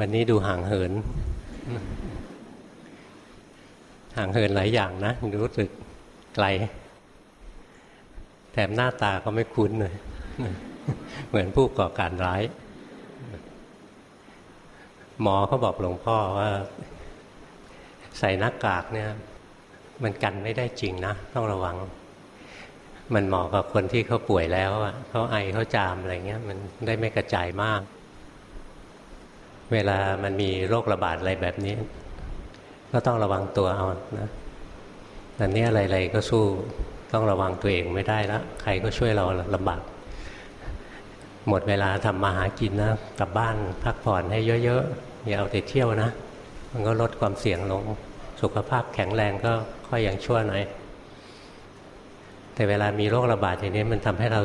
วันนี้ดูห่างเหิน ห่างเหินหลายอย่างนะรู้สึกไกล แถมหน้าตาก็ไม่คุ้นเลย เหมือนผู้ก่อการร้าย หมอเขาบอกหลวงพ่อว่า ใส่หน้ากากเนี่ย มันกันไม่ได้จริงนะ ต้องระวัง มันเหมาะกับคนที่เขาป่วยแล้วอะเขาไอเขาจามอะไรเงี้ย มันได้ไม่กระจายมาก เวลามันมีโรคระบาดอะไรแบบนี้ ก็ต้องระวังตัวเอานะแต่นี้อะไรๆก็สู้ต้องระวังตัวเองไม่ได้แล้วใครก็ช่วยเราลำบากหมดเวลาทำมาหากินนะกลับบ้านพักผ่อนให้เยอะๆอย่าเอาแต่เที่ยวนะ มันก็ลดความเสี่ยงลง สุขภาพแข็งแรงก็ค่อยยังชั่วหน่อยแต่เวลามีโรคระบาดอย่างนี้มันทำให้เรา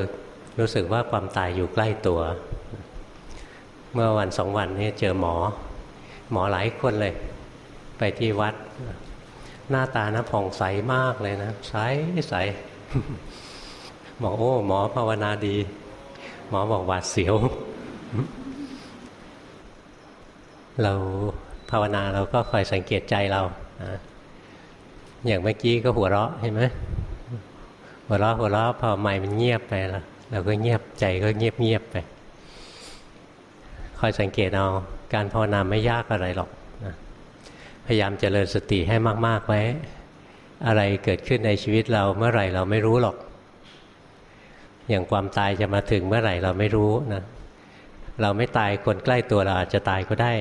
รู้สึกว่าความตายอยู่ใกล้ตัว เมื่อวันสองวันนี้เจอหมอ หมอหลายคนเลย ไปที่วัด หน้าตานะผ่องใสมากเลยนะ ใสใสบอกโอ้ หมอภาวนาดี หมอบอกหวาดเสียว เราภาวนาเราก็คอยสังเกตใจเราอย่างเมื่อกี้ก็หัวเราะเห็นไหมหัวเราะหัวเราะพอไม่มันเงียบไปแล้วเราก็เงียบใจก็เงียบเงียบไป คอยสังเกตเอาการภาวนาไม่ยากอะไรหรอกนะพยายามเจริญสติให้มาก ๆ ไว้ อะไรเกิดขึ้นในชีวิตเราเมื่อไหร่เราไม่รู้หรอก อย่างความตายจะมาถึงเมื่อไหร่เราไม่รู้นะเราไม่ตายคนใกล้ตัวเราอาจจะตายก็ได้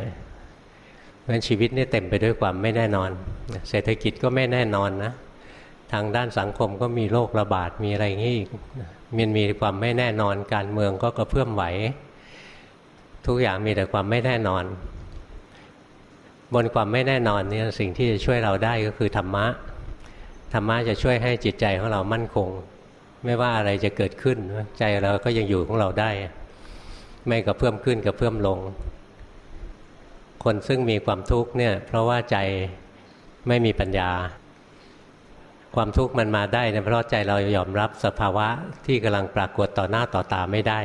เพราะฉะนั้นชีวิตนี่เต็มไปด้วยความไม่แน่นอน เศรษฐกิจก็ไม่แน่นอนนะทางด้านสังคมก็มีโรคระบาดมีอะไรอย่างนี้อีกมันมีความไม่แน่นอนการเมืองก็กระเพื่อมไหว ทุกอย่างมีแต่ความไม่แน่นอน บนความไม่แน่นอนนี่สิ่งที่จะช่วยเราได้ก็คือธรรมะธรรมะจะช่วยให้จิตใจของเรามั่นคง ไม่ว่าอะไรจะเกิดขึ้นใจเราก็ยังอยู่ของเราได้ ไม่กระเพื่อมขึ้นกระเพื่อมลง คนซึ่งมีความทุกข์เนี่ยเพราะว่าใจไม่มีปัญญา ความทุกข์มันมาได้เนี่ยเพราะใจเรายอมรับสภาวะที่กำลังปรากฏต่อหน้าต่อตาไม่ได้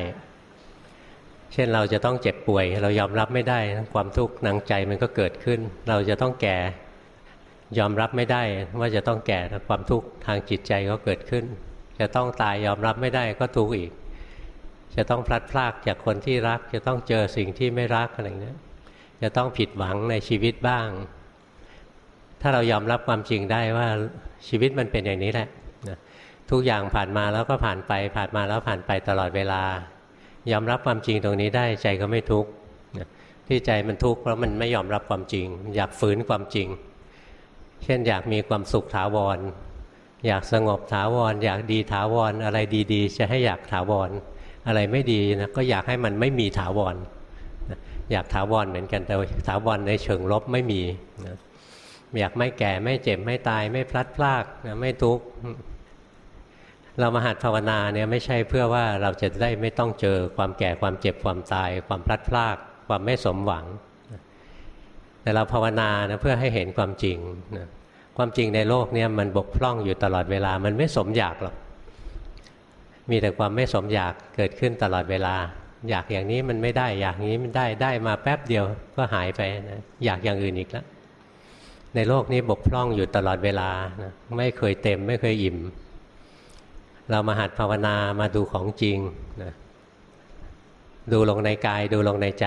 เช่นเราจะต้องเจ็บป่วย เรายอมรับไม่ได้ ความทุกข์นางใจมันก็เกิดขึ้น เราจะต้องแก่ ยอมรับไม่ได้ว่าจะต้องแก่ความทุกข์ทางจิตใจก็เกิดขึ้น จะต้องตายยอมรับไม่ได้ก็ทุกข์อีก จะต้องพลัดพรากจากคนที่รัก จะต้องเจอสิ่งที่ไม่รักอะไรเงี้ยจะต้องผิดหวังในชีวิตบ้าง ถ้าเรายอมรับความจริงได้ว่าชีวิตมันเป็นอย่างนี้แหละทุกอย่างผ่านมาแล้วก็ผ่านไปผ่านมาแล้วผ่านไปตลอดเวลา ยอมรับความจริงตรงนี้ได้ใจก็ไม่ทุกข์ที่ใจมันทุกข์เพราะมันไม่ยอมรับความจริง อยากฝืนความจริง เช่นอยากมีความสุขถาวร อยากสงบถาวร อยากดีถาวร อะไรดีๆ จะให้อยากถาวร อะไรไม่ดีนะก็อยากให้มันไม่มีถาวรอยากถาวรเหมือนกันแต่ถาวรในเชิงลบไม่มีอยากไม่แก่ไม่เจ็บไม่ตายไม่พลัดพรากไม่ทุกข์ เรามาหัดภาวนาเนี่ยไม่ใช่เพื่อว่าเราจะได้ไม่ต้องเจอความแก่ความเจ็บความตาย ความพลัดพราก ความไม่สมหวัง แต่เราภาวนานะเพื่อให้เห็นความจริงนะความจริงในโลกเนี่ยมันบกพร่องอยู่ตลอดเวลา มันไม่สมอยากหรอก มีแต่ความไม่สมอยากเกิดขึ้นตลอดเวลา อยากอย่างนี้มันไม่ได้ อยากนี้มันได้ได้มาแป๊บเดียวก็หายไปนะอยากอย่างอื่นอีกแล้วในโลกนี้บกพร่องอยู่ตลอดเวลานะไม่เคยเต็มไม่เคยอิ่ม เรามาหัดภาวนามาดูของจริงนะดูลงในกายดูลงในใจ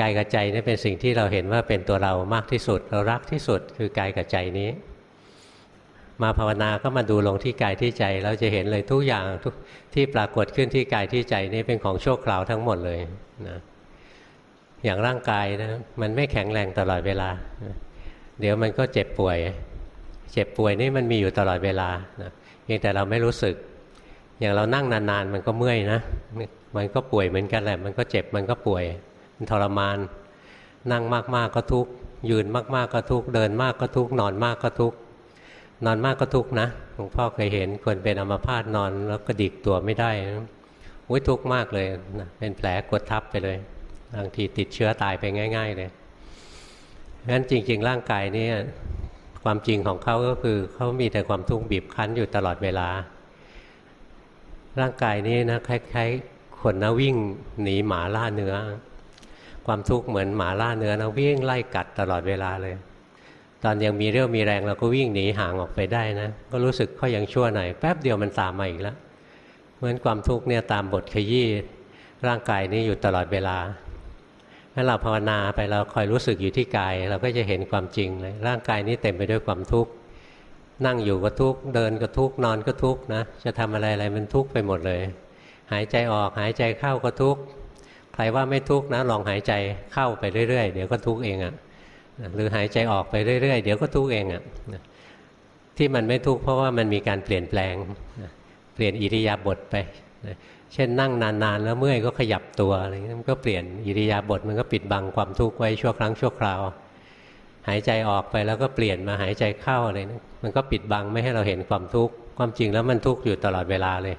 กายกับใจนี่เป็นสิ่งที่เราเห็นว่าเป็นตัวเรามากที่สุด เรารักที่สุดคือกายกับใจนี้ มาภาวนาก็มาดูลงที่กายที่ใจ เราจะเห็นเลยทุกอย่างทุกที่ปรากฏขึ้นที่กายที่ใจนี้เป็นของชั่วคราวทั้งหมดเลยนะอย่างร่างกายนะมันไม่แข็งแรงตลอดเวลา เดี๋ยวมันก็เจ็บป่วย เจ็บป่วยนี่มันมีอยู่ตลอดเวลานะ เพียงแต่เราไม่รู้สึก อย่างเรานั่งนานๆ มันก็เมื่อยนะ มันก็ป่วยเหมือนกันแหละ มันก็เจ็บมันก็ป่วย มันทรมาน นั่งมากๆก็ทุกข์ยืนมากๆก็ทุกข์เดินมากก็ทุกข์นอนมากก็ทุกข์นอนมากก็ทุกข์นะหลวงพ่อเคยเห็นคนเป็นอัมพาตนอนแล้วก็ดิกตัวไม่ได้อุ้ยทุกข์มากเลยนะเป็นแผลกดทับไปเลยบางทีติดเชื้อตายไปง่าย ๆ เลยงั้นจริง ๆ ร่างกายนี้ ความจริงของเขาก็คือเขามีแต่ความทุกข์บีบคั้นอยู่ตลอดเวลา ร่างกายนี้นะคล้ายๆคนนะวิ่งหนีหมาล่าเนื้อ ความทุกข์เหมือนหมาล่าเนื้อนะวิ่งไล่กัดตลอดเวลาเลย ตอนยังมีเรี่ยวมีแรงเราก็วิ่งหนีห่างออกไปได้นะ ก็รู้สึกก็ยังชั่วหน่อยแป๊บเดียวมันตามมาอีกแล้ว เหมือนความทุกข์เนี่ยตามบทขยี้ร่างกายนี้อยู่ตลอดเวลา ถ้าเราภาวนาไปเราคอยรู้สึกอยู่ที่กาย เราก็จะเห็นความจริงเลยร่างกายนี้เต็มไปด้วยความทุกข์นั่งอยู่ก็ทุกข์เดินก็ทุกข์นอนก็ทุกข์นะจะทำอะไรอะไรมันทุกข์ไปหมดเลย หายใจออกหายใจเข้าก็ทุกข์ใครว่าไม่ทุกข์นะลองหายใจเข้าไปเรื่อยๆ เดี๋ยวก็ทุกข์เองอะ่ะหรือหายใจออกไปเรื่อยๆ เดี๋ยวก็ทุกข์เองอะ่ะที่มันไม่ทุกข์เพราะว่ามันมีการเปลี่ยนแปลงเปลี่ยนอิริยาบถไป เช่นนั่งนานๆ แล้วเมื่อยก็ขยับตัวอะไรมันก็เปลี่ยนอิริยาบถมันก็ปิดบังความทุกข์ไว้ชั่วครั้งชั่วคราว หายใจออกไปแล้วก็เปลี่ยนมาหายใจเข้าอะไรนะมันก็ปิดบังไม่ให้เราเห็นความทุกข์ความจริงแล้วมันทุกข์อยู่ตลอดเวลาเลย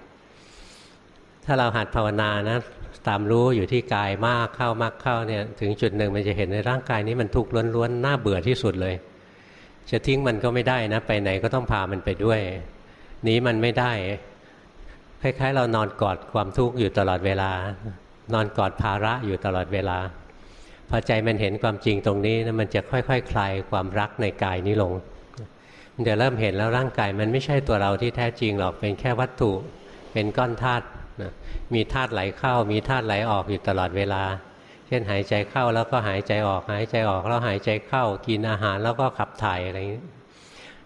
ถ้าเราหัดภาวนานะตามรู้อยู่ที่กายมากเข้ามากเข้าเนี่ยถึงจุดหนึ่งมันจะเห็นในร่างกายนี้มันทุกข์ล้วนๆน่าเบื่อที่สุดเลย จะทิ้งมันก็ไม่ได้นะ ไปไหนก็ต้องพามันไปด้วยนี้มันไม่ได้ คล้ายๆ เรานอนกอดความทุกข์อยู่ตลอดเวลา นอนกอดภาระอยู่ตลอดเวลา พอใจมันเห็นความจริงตรงนี้นะมันจะค่อยๆคคลายความรักในกายนี้ลงมันจะเริ่มเห็นแล้วร่างกายมันไม่ใช่ตัวเราที่แท้จริงหรอกเป็นแค่วัตถุเป็นก้อนธาตุมีธาตุไหลเข้า มีธาตุไหลออกอยู่ตลอดเวลา เช่นหายใจเข้าแล้วก็หายใจออก หายใจออกแล้วหายใจเข้า กินอาหารแล้วก็ขับถ่ายอะไรอย่างนี้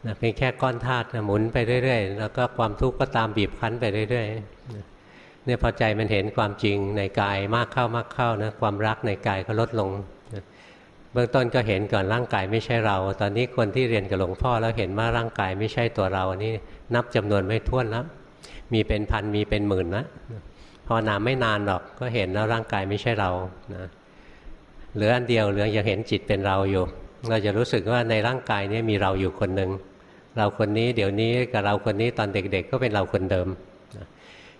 นะเป็นแค่ก้อนธาตุหมุนไปเรื่อยๆ แล้วก็ความทุกข์ก็ตามบีบคั้นไปเรื่อยๆเนี่ยพอใจมันเห็นความจริงในกายมากเข้ามากเข้านะความรักในกายก็ลดลงเบื้องต้นก็เห็นก่อนร่างกายไม่ใช่เรา ตอนนี้คนที่เรียนกับหลวงพ่อแล้วเห็นว่าร่างกายไม่ใช่ตัวเรานี่นับจำนวนไม่ท้วนแล้วมีเป็นพันมีเป็นหมื่นนะพอนามไม่นานหรอกก็เห็นแล้วร่างกายไม่ใช่เรานะเหลืออันเดียวเหลือยังเห็นจิตเป็นเราอยู่ เราจะรู้สึกว่าในร่างกายนี้มีเราอยู่คนหนึ่ง เราคนนี้เดี๋ยวนี้กับเราคนนี้ตอนเด็กๆ ก็เป็นเราคนเดิม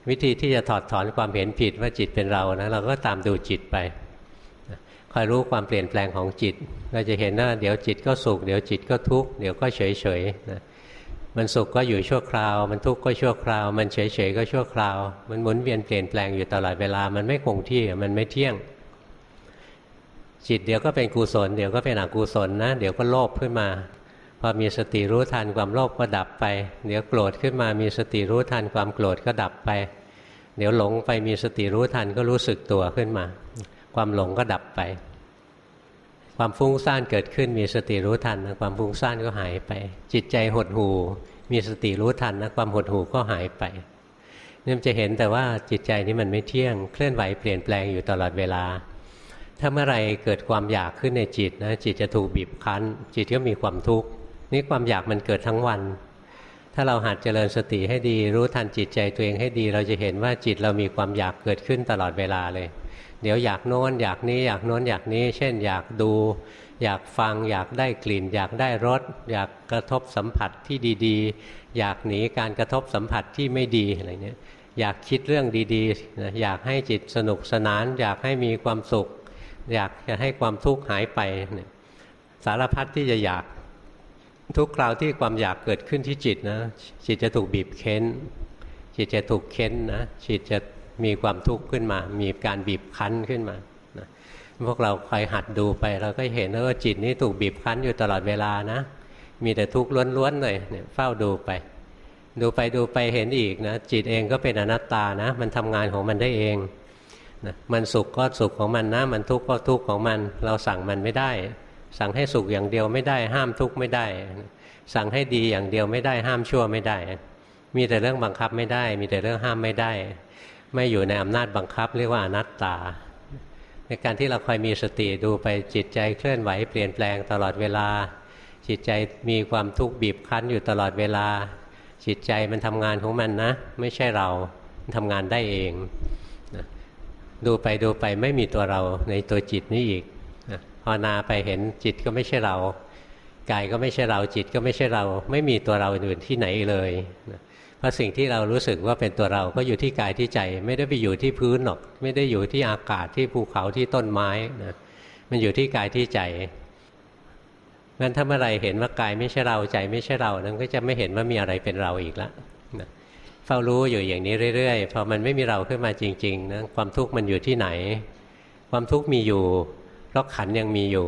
วิธีที่จะถอดถอนความเห็นผิดว่าจิตเป็นเรานะเราก็ตามดูจิตไปคอยรู้ความเปลี่ยนแปลงของจิต เราจะเห็นว่าเดี๋ยวจิตก็สุขเดี๋ยวจิตก็ทุกข์เดี๋ยวก็เฉยเฉยนะมันสุขก็อยู่ชั่วคราว มันทุกข์ก็ชั่วคราว มันเฉยเฉยก็ชั่วคราว มันหมุนเวียนเปลี่ยนแปลงอยู่ตลอดเวลา มันไม่คงที่มันไม่เที่ยง จิตเดี๋ยวก็เป็นกุศล เดี๋ยวก็เป็นอกุศลนะ เดี๋ยวก็โลภขึ้นมา พอมีสติรู้ทันความโลภก็ดับไป เดี๋ยวโกรธขึ้นมามีสติรู้ทันความโกรธก็ดับไป เดี๋ยวหลงไปมีสติรู้ทันก็รู้สึกตัวขึ้นมา ความหลงก็ดับไป ความฟุ้งซ่านเกิดขึ้นมีสติรู้ทันนะความฟุ้งซ่านก็หายไป จิตใจหดหู่มีสติรู้ทันนะความหดหู่ก็หายไปนี่จะเห็นแต่ว่าจิตใจนี้มันไม่เที่ยงเคลื่อนไหวเปลี่ยนแปลงอยู่ตลอดเวลา ถ้าเมื่อไรเกิดความอยากขึ้นในจิตนะจิตจะถูกบีบคั้น จิตก็มีความทุกข์ นี่ความอยากมันเกิดทั้งวัน ถ้าเราหัดเจริญสติให้ดี รู้ทันจิตใจตัวเองให้ดี เราจะเห็นว่าจิตเรามีความอยากเกิดขึ้นตลอดเวลาเลย เดี๋ยวอยากโน้นอยากนี้อยากโน้นอยากนี้ เช่น อยากดู อยากฟัง อยากได้กลิ่น อยากได้รสอยากกระทบสัมผัสที่ดีๆ อยากหนีการกระทบสัมผัสที่ไม่ดีอะไรเนี้ยอยากคิดเรื่องดีๆ อยากให้จิตสนุกสนาน อยากให้มีความสุข อยากจะให้ความทุกข์หายไปสารพัดที่จะอยาก ทุกคราวที่ความอยากเกิดขึ้นที่จิตนะ จิตจะถูกบีบเค้น จิตจะถูกเค้นนะ จิตจะมีความทุกข์ขึ้นมา มีการบีบคั้นขึ้นมานะพวกเราคอยหัดดูไปเราก็เห็นว่าจิตนี้ถูกบีบคั้นอยู่ตลอดเวลานะ มีแต่ทุกข์ล้วนๆเลยเนี่ยเฝ้าดูไป ดูไปดูไปเห็นอีกนะ จิตเองก็เป็นอนัตตานะ มันทำงานของมันได้เองนะมันสุขก็สุขของมันนะ มันทุกข์ก็ทุกข์ของมัน เราสั่งมันไม่ได้ สั่งให้สุขอย่างเดียวไม่ได้ห้ามทุกข์ไม่ได้ สั่งให้ดีอย่างเดียวไม่ได้ห้ามชั่วไม่ได้ มีแต่เรื่องบังคับไม่ได้ มีแต่เรื่องห้ามไม่ได้ ไม่อยู่ในอำนาจบังคับเรียกว่าอนัตตา ในการที่เราคอยมีสติดูไปจิตใจเคลื่อนไหวเปลี่ยนแปลงตลอดเวลา จิตใจมีความทุกข์บีบคั้นอยู่ตลอดเวลา จิตใจมันทำงานของมันนะ ไม่ใช่เราทำงานได้เองดูไปดูไปไม่มีตัวเราในตัวจิตนี้อีกาวนาไปเห็นจิตก็ไม่ใช่เรากายก็ไม่ใช่เราจิตก็ไม่ใช่เรา ไม่มีตัวเราอื่นที่ไหนเลยเพราะสิ่งที่เรารู้สึกว่าเป็นตัวเราก็อยู่ที่กายที่ใจ ไม่ได้ไปอยู่ที่พื้นหรอก ไม่ได้อยู่ที่อากาศที่ภูเขาที่ต้นไม้นะมันอยู่ที่กายที่ใจงั้นถ้าเมื่อไรเห็นว่ากายไม่ใช่เราใจไม่ใช่เรานั้นก็จะไม่เห็นว่ามีอะไรเป็นเราอีกแล้วนะเฝ้ารู้อยู่อย่างนี้เรื่อยๆพอมันไม่มีเราขึ้นมาจริงๆนะความทุกข์มันอยู่ที่ไหน ความทุกข์มีอยู่ เพราะขันยังมีอยู่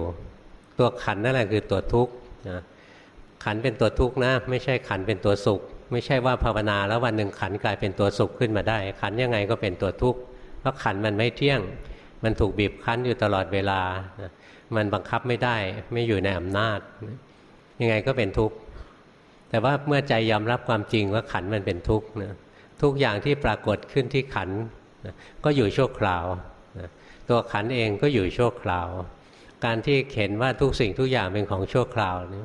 ตัวขันนั่นแหละคือตัวทุกข์นะขันเป็นตัวทุกข์นะ ไม่ใช่ขันเป็นตัวสุข ไม่ใช่ว่าภาวนาแล้ววันหนึ่งขันกลายเป็นตัวสุขขึ้นมาได้ ขันยังไงก็เป็นตัวทุกข์เพราะขันมันไม่เที่ยง มันถูกบีบคั้นอยู่ตลอดเวลา มันบังคับไม่ได้ไม่อยู่ในอำนาจ ยังไงก็เป็นทุกข์แต่ว่าเมื่อใจยอมรับความจริงว่าขันมันเป็นทุกข์นะทุกอย่างที่ปรากฏขึ้นที่ขันนะก็อยู่ชั่วคราว ตัวขันเองก็อยู่ชั่วคราว การที่เห็นว่าทุกสิ่งทุกอย่างเป็นของชั่วคราวนี่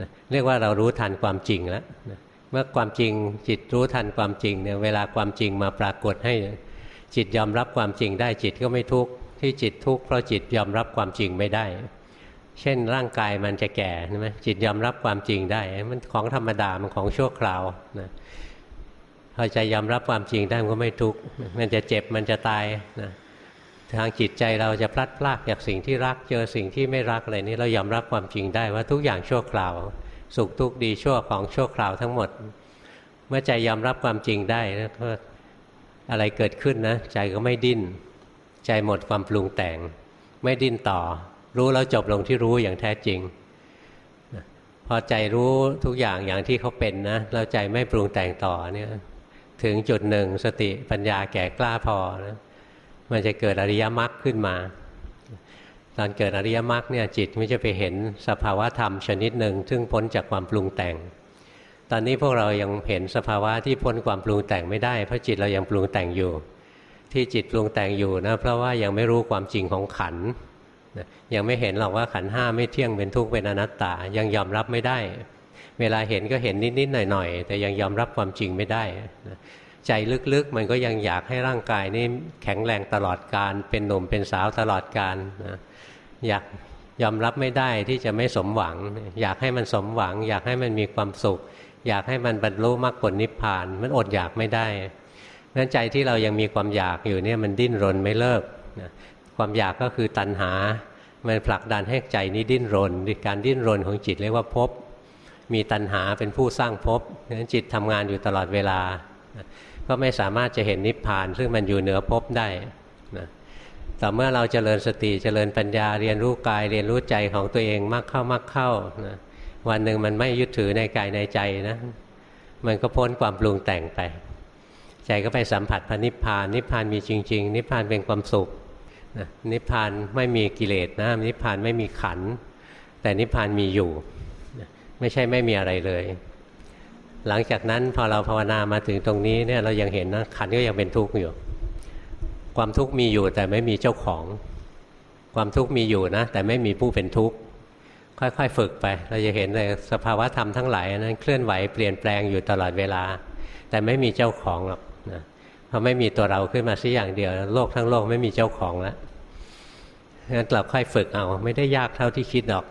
นะเรียกว่าเรารู้ทันความจริงแล้วนะเมื่อความจริงจิตรู้ทันความจริงเนี่ยเวลาความจริงมาปรากฏให้จิตยอมรับความจริงได้จิตก็ไม่ทุกข์ที่จิตทุกข์เพราะจิตยอมรับความจริงไม่ได้ เช่นร่างกายมันจะแก่ใช่ไหมจิตยอมรับความจริงได้ มันของธรรมดามันของชั่วคราวนะพอใจยอมรับความจริงได้มันก็ไม่ทุกข์มันจะเจ็บมันจะตายนะ ทางจิตใจเราจะพลัดพรากจากสิ่งที่รักเจอสิ่งที่ไม่รักอะไรนี้เรายอมรับความจริงได้ว่าทุกอย่างชั่วคราว สุขทุกข์ดีชั่วของชั่วคราวทั้งหมด เมื่อใจยอมรับความจริงได้ก็อะไรเกิดขึ้นนะ ใจก็ไม่ดิ้น ใจหมดความปรุงแต่ง ไม่ดิ้นต่อ รู้แล้วจบลงที่รู้อย่างแท้จริง พอใจรู้ทุกอย่างอย่างที่เขาเป็นนะแล้วใจไม่ปรุงแต่งต่อเนี่ยถึงจุดหนึ่งสติปัญญาแก่กล้าพอนะ มันจะเกิดอริยมรรคขึ้นมา ตอนเกิดอริยมรรคเนี่ยจิตไม่จะไปเห็นสภาวะธรรมชนิดหนึ่งซึ่งพ้นจากความปรุงแต่ง ตอนนี้พวกเรายังเห็นสภาวะที่พ้นความปรุงแต่งไม่ได้ เพราะจิตเรายังปรุงแต่งอยู่ ที่จิตปรุงแต่งอยู่นะเพราะว่ายังไม่รู้ความจริงของขันยังไม่เห็นหรอกว่าขันห้าไม่เที่ยงเป็นทุกข์เป็นอนัตตา ยังยอมรับไม่ได้ เวลาเห็นก็เห็นนิดๆหน่อยๆ แต่ยังยอมรับความจริงไม่ได้ ใจลึกๆ มันก็ยังอยากให้ร่างกายนี่แข็งแรงตลอดการ เป็นหนุ่มเป็นสาวตลอดการนะอยากยอมรับไม่ได้ที่จะไม่สมหวัง อยากให้มันสมหวัง อยากให้มันมีความสุข อยากให้มันบรรลุมรรคผลนิพพาน มันอดอยากไม่ได้นั้นใจที่เรายังมีความอยากอยู่เนี่ยมันดิ้นรนไม่เลิกนะความอยากก็คือตัณหา มันผลักดันให้ใจนี้ดิ้นรน การดิ้นรนของจิตเรียกว่าภพมีตัณหาเป็นผู้สร้างภพนั้นจิตทำงานอยู่ตลอดเวลา ก็ไม่สามารถจะเห็นนิพพาน ซึ่งมันอยู่เหนือภพได้นะต่อเมื่อเราจเจริญสติจเจริญปัญญาเรียนรู้กายเรียนรู้ใจของตัวเองมากเข้ามากเข้านะวันหนึ่งมันไม่ยึดถือในกายในใจนะมันก็พ้นความปรุงแต่งไป ใจก็ไปสัมผัสพระนิพพาน นิพพานมีจริง ๆ นิพพานเป็นความสุขนะนิพพานไม่มีกิเลสนะนิพพานไม่มีขัน แต่นิพพานมีอยู่ ไม่ใช่ไม่มีอะไรเลย หลังจากนั้นพอเราภาวนามาถึงตรงนี้เนี่ยเรายังเห็นนะขันก็ยังเป็นทุกข์อยู่ ความทุกข์มีอยู่แต่ไม่มีเจ้าของ ความทุกข์มีอยู่นะ แต่ไม่มีผู้เป็นทุกข์ค่อยๆฝึกไป เราจะเห็นเลยสภาวะธรรมทั้งหลายนั้นเคลื่อนไหวเปลี่ยนแปลงอยู่ตลอดเวลา แต่ไม่มีเจ้าของหรอกนะพราะไม่มีตัวเราขึ้นมาสักอย่างเดียว โลกทั้งโลกไม่มีเจ้าของแล้วงั้นเราค่อยฝึกเอาไม่ได้ยากเท่าที่คิดหรอก